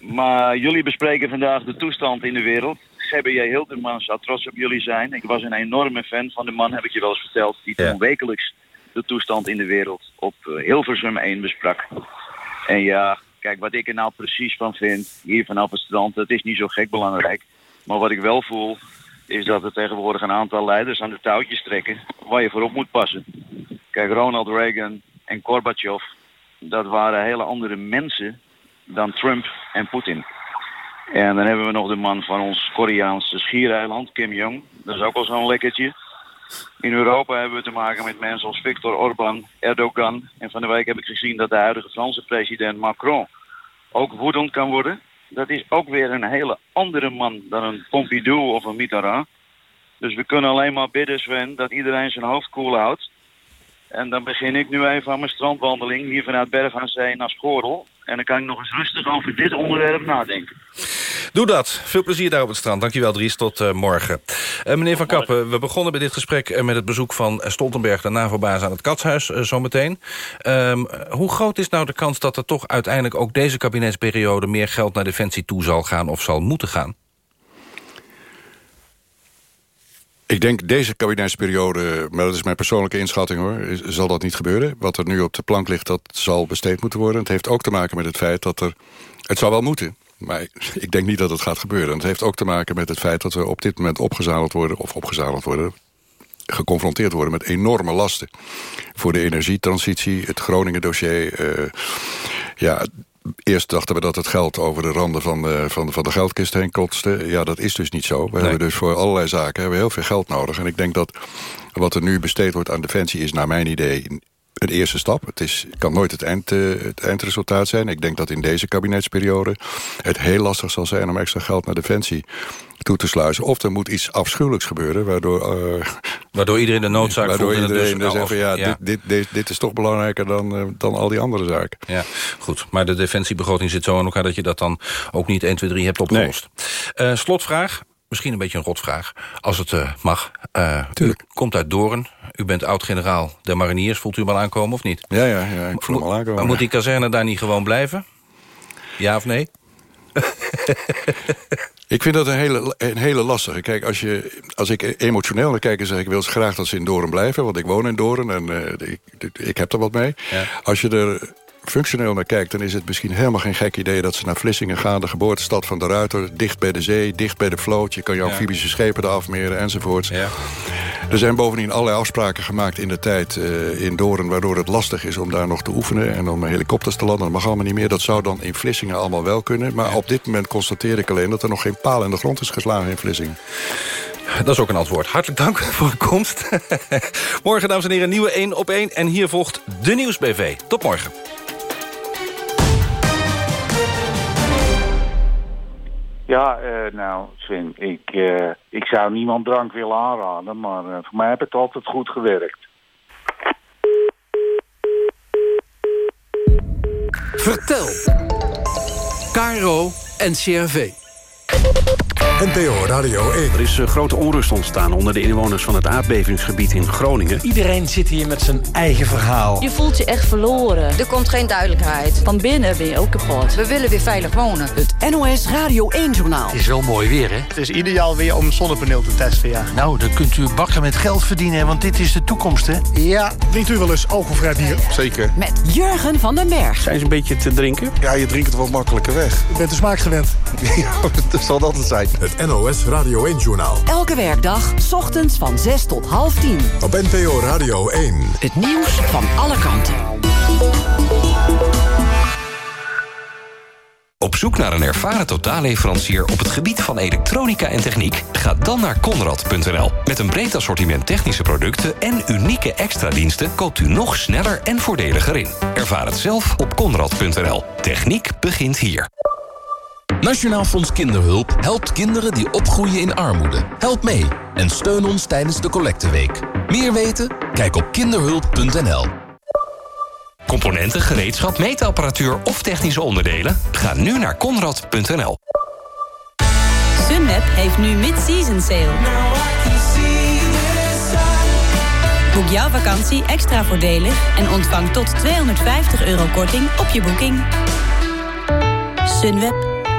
Speaker 31: maar jullie bespreken vandaag de toestand in de wereld. GBJ Hilterman zou trots op jullie zijn. Ik was een enorme fan van de man, heb ik je wel eens verteld... die ja. wekelijks de toestand in de wereld op uh, Hilversum 1 besprak. En ja, kijk, wat ik er nou precies van vind, hier vanaf het strand... dat is niet zo gek belangrijk. Maar wat ik wel voel, is dat er tegenwoordig een aantal leiders aan de touwtjes trekken... waar je voor op moet passen. Kijk, Ronald Reagan en Gorbachev, dat waren hele andere mensen dan Trump en Poetin. En dan hebben we nog de man van ons Koreaanse schiereiland, Kim Jong. Dat is ook al zo'n lekkertje. In Europa hebben we te maken met mensen als Viktor Orban, Erdogan. En van de week heb ik gezien dat de huidige Franse president Macron ook woedend kan worden. Dat is ook weer een hele andere man dan een Pompidou of een Mitterrand. Dus we kunnen alleen maar bidden, Sven, dat iedereen zijn hoofd koel houdt. En dan begin ik nu even aan mijn strandwandeling hier vanuit Berg aan Zee naar Schorel. En dan kan ik nog eens rustig over dit onderwerp nadenken.
Speaker 28: Doe dat. Veel plezier daar op het strand. Dankjewel Dries, tot uh, morgen. Uh, meneer Van Kappen, we begonnen bij dit gesprek uh, met het bezoek van Stoltenberg... de NAVO-baas aan het Katshuis zometeen. Um, hoe groot is nou de kans dat er toch uiteindelijk ook deze kabinetsperiode... meer geld naar Defensie toe zal gaan of zal moeten gaan?
Speaker 30: Ik denk deze kabinetsperiode, maar dat is mijn persoonlijke inschatting hoor... zal dat niet gebeuren. Wat er nu op de plank ligt, dat zal besteed moeten worden. Het heeft ook te maken met het feit dat er... Het zou wel moeten, maar ik denk niet dat het gaat gebeuren. Het heeft ook te maken met het feit dat we op dit moment opgezadeld worden... of opgezadeld worden, geconfronteerd worden met enorme lasten. Voor de energietransitie, het Groningen-dossier. eh, ja, Eerst dachten we dat het geld over de randen van de, van, de- van de geldkist heen kotste. Ja, dat is dus niet zo. We hebben dus voor allerlei zaken hebben we heel veel geld nodig. En ik denk dat wat er nu besteed wordt aan defensie... is naar mijn idee een eerste stap. Het is, kan nooit het, eind, eh, het eindresultaat zijn. Ik denk dat in deze kabinetsperiode het heel lastig zal zijn... om extra geld naar defensie toe te sluizen. Of er moet iets afschuwelijks gebeuren... waardoor, eh,
Speaker 28: Waardoor iedereen de noodzaak
Speaker 30: waardoor
Speaker 28: voelt het
Speaker 30: iedereen
Speaker 28: dus-
Speaker 30: zegt van... ja,
Speaker 28: ja.
Speaker 30: Dit, dit, dit, dit is toch belangrijker dan, eh, dan al die andere zaken.
Speaker 28: Ja, goed. Maar de defensiebegroting zit zo aan elkaar... dat je dat dan ook niet 1, 2, 3 hebt opgelost. Slotvraag, misschien een beetje een rotvraag, als het eh, mag. Eh, u komt uit Doorn. U bent oud-generaal der mariniers. Voelt u hem al aankomen of niet?
Speaker 30: Ja, ja, ja ik voel hem al aankomen.
Speaker 28: Maar moet die kazerne daar niet gewoon blijven? Ja of nee?
Speaker 30: Ik vind dat een hele, een hele lastige. Kijk, als, je, als ik emotioneel naar kijk... dan zeg ik wil graag dat ze in Doorn blijven. Want ik woon in Doorn en eh, ik, ik heb er wat mee. Als je er functioneel naar kijkt... dan is het misschien helemaal geen gek idee dat ze naar Vlissingen gaan. De geboortestad van de Ruiter. Dicht bij de zee, dicht bij de vloot. Je kan je
Speaker 28: Ja.
Speaker 30: amfibische schepen er afmeren enzovoorts. Er zijn bovendien allerlei afspraken gemaakt in de tijd eh, in Doorn... waardoor het lastig is om daar nog te oefenen en om helikopters te landen. Dat mag allemaal niet meer. Dat zou dan in Vlissingen allemaal wel kunnen. Maar op dit moment constateer ik alleen dat er nog geen paal in de grond is geslagen in Vlissingen.
Speaker 28: Dat is ook een antwoord. Hartelijk dank voor uw komst. morgen, dames en heren, nieuwe 1 op 1. En hier volgt de Nieuwsbv. Tot morgen.
Speaker 32: Ja, eh, nou, Sven, ik, eh, ik zou niemand drank willen aanraden, maar eh, voor mij heb het altijd goed gewerkt.
Speaker 33: Vertel. Caro en CRV.
Speaker 1: NPO Radio 1.
Speaker 34: Er is eh, grote onrust ontstaan onder de inwoners van het aardbevingsgebied in Groningen.
Speaker 35: Iedereen zit hier met zijn eigen verhaal.
Speaker 36: Je voelt je echt verloren. Er komt geen duidelijkheid. Van binnen ben je ook kapot. We willen weer veilig wonen.
Speaker 27: Het NOS Radio 1-journaal.
Speaker 35: Het is wel mooi weer, hè?
Speaker 24: Het is ideaal weer om zonnepaneel te testen, ja.
Speaker 35: Nou, dan kunt u bakken met geld verdienen, want dit is de toekomst, hè?
Speaker 24: Ja. Drinkt u wel eens alcoholvrij bier?
Speaker 34: Zeker.
Speaker 27: Met Jurgen van den Berg.
Speaker 34: Zijn ze een beetje te drinken?
Speaker 35: Ja, je drinkt het wel makkelijker weg.
Speaker 24: U bent de smaak gewend.
Speaker 35: ja, dat zal dat het zijn.
Speaker 1: Het NOS Radio 1-journaal.
Speaker 27: Elke werkdag, 's ochtends van 6 tot half 10.
Speaker 1: Op NPO Radio 1.
Speaker 27: Het nieuws van alle kanten.
Speaker 37: Op zoek naar een ervaren totaalleverancier op het gebied van elektronica en techniek? Ga dan naar Conrad.nl. Met een breed assortiment technische producten en unieke extra diensten koopt u nog sneller en voordeliger in. Ervaar het zelf op Conrad.nl. Techniek begint hier.
Speaker 38: Nationaal Fonds Kinderhulp helpt kinderen die opgroeien in armoede. Help mee en steun ons tijdens de collecteweek. Meer weten? Kijk op kinderhulp.nl.
Speaker 37: Componenten, gereedschap, meetapparatuur of technische onderdelen? Ga nu naar Conrad.nl.
Speaker 39: Sunweb heeft nu mid-season sale. Boek jouw vakantie extra voordelig en ontvang tot 250 euro korting op je boeking. Sunweb.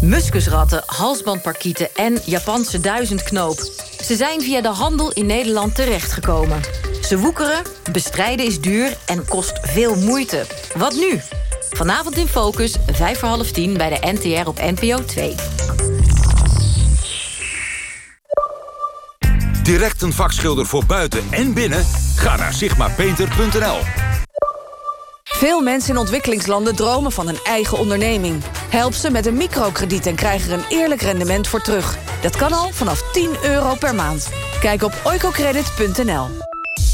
Speaker 20: Muskusratten, halsbandparkieten en Japanse duizendknoop. Ze zijn via de handel in Nederland terechtgekomen. Ze woekeren, bestrijden is duur en kost veel moeite. Wat nu? Vanavond in Focus, vijf voor half tien bij de NTR op NPO 2.
Speaker 40: Direct een vakschilder voor buiten en binnen? Ga naar sigmapainter.nl.
Speaker 41: Veel mensen in ontwikkelingslanden dromen van een eigen onderneming. Help ze met een microkrediet en krijg er een eerlijk rendement voor terug. Dat kan al vanaf 10 euro per maand. Kijk op oicocredit.nl.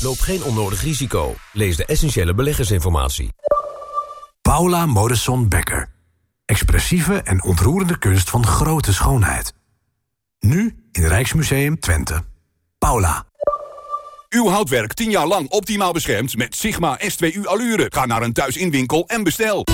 Speaker 42: Loop geen onnodig risico. Lees de essentiële beleggersinformatie. Paula Modesson Becker. Expressieve en ontroerende kunst van grote schoonheid. Nu in Rijksmuseum Twente. Paula.
Speaker 40: Uw houtwerk 10 jaar lang optimaal beschermd met Sigma S2U Allure. Ga naar een thuisinwinkel en bestel.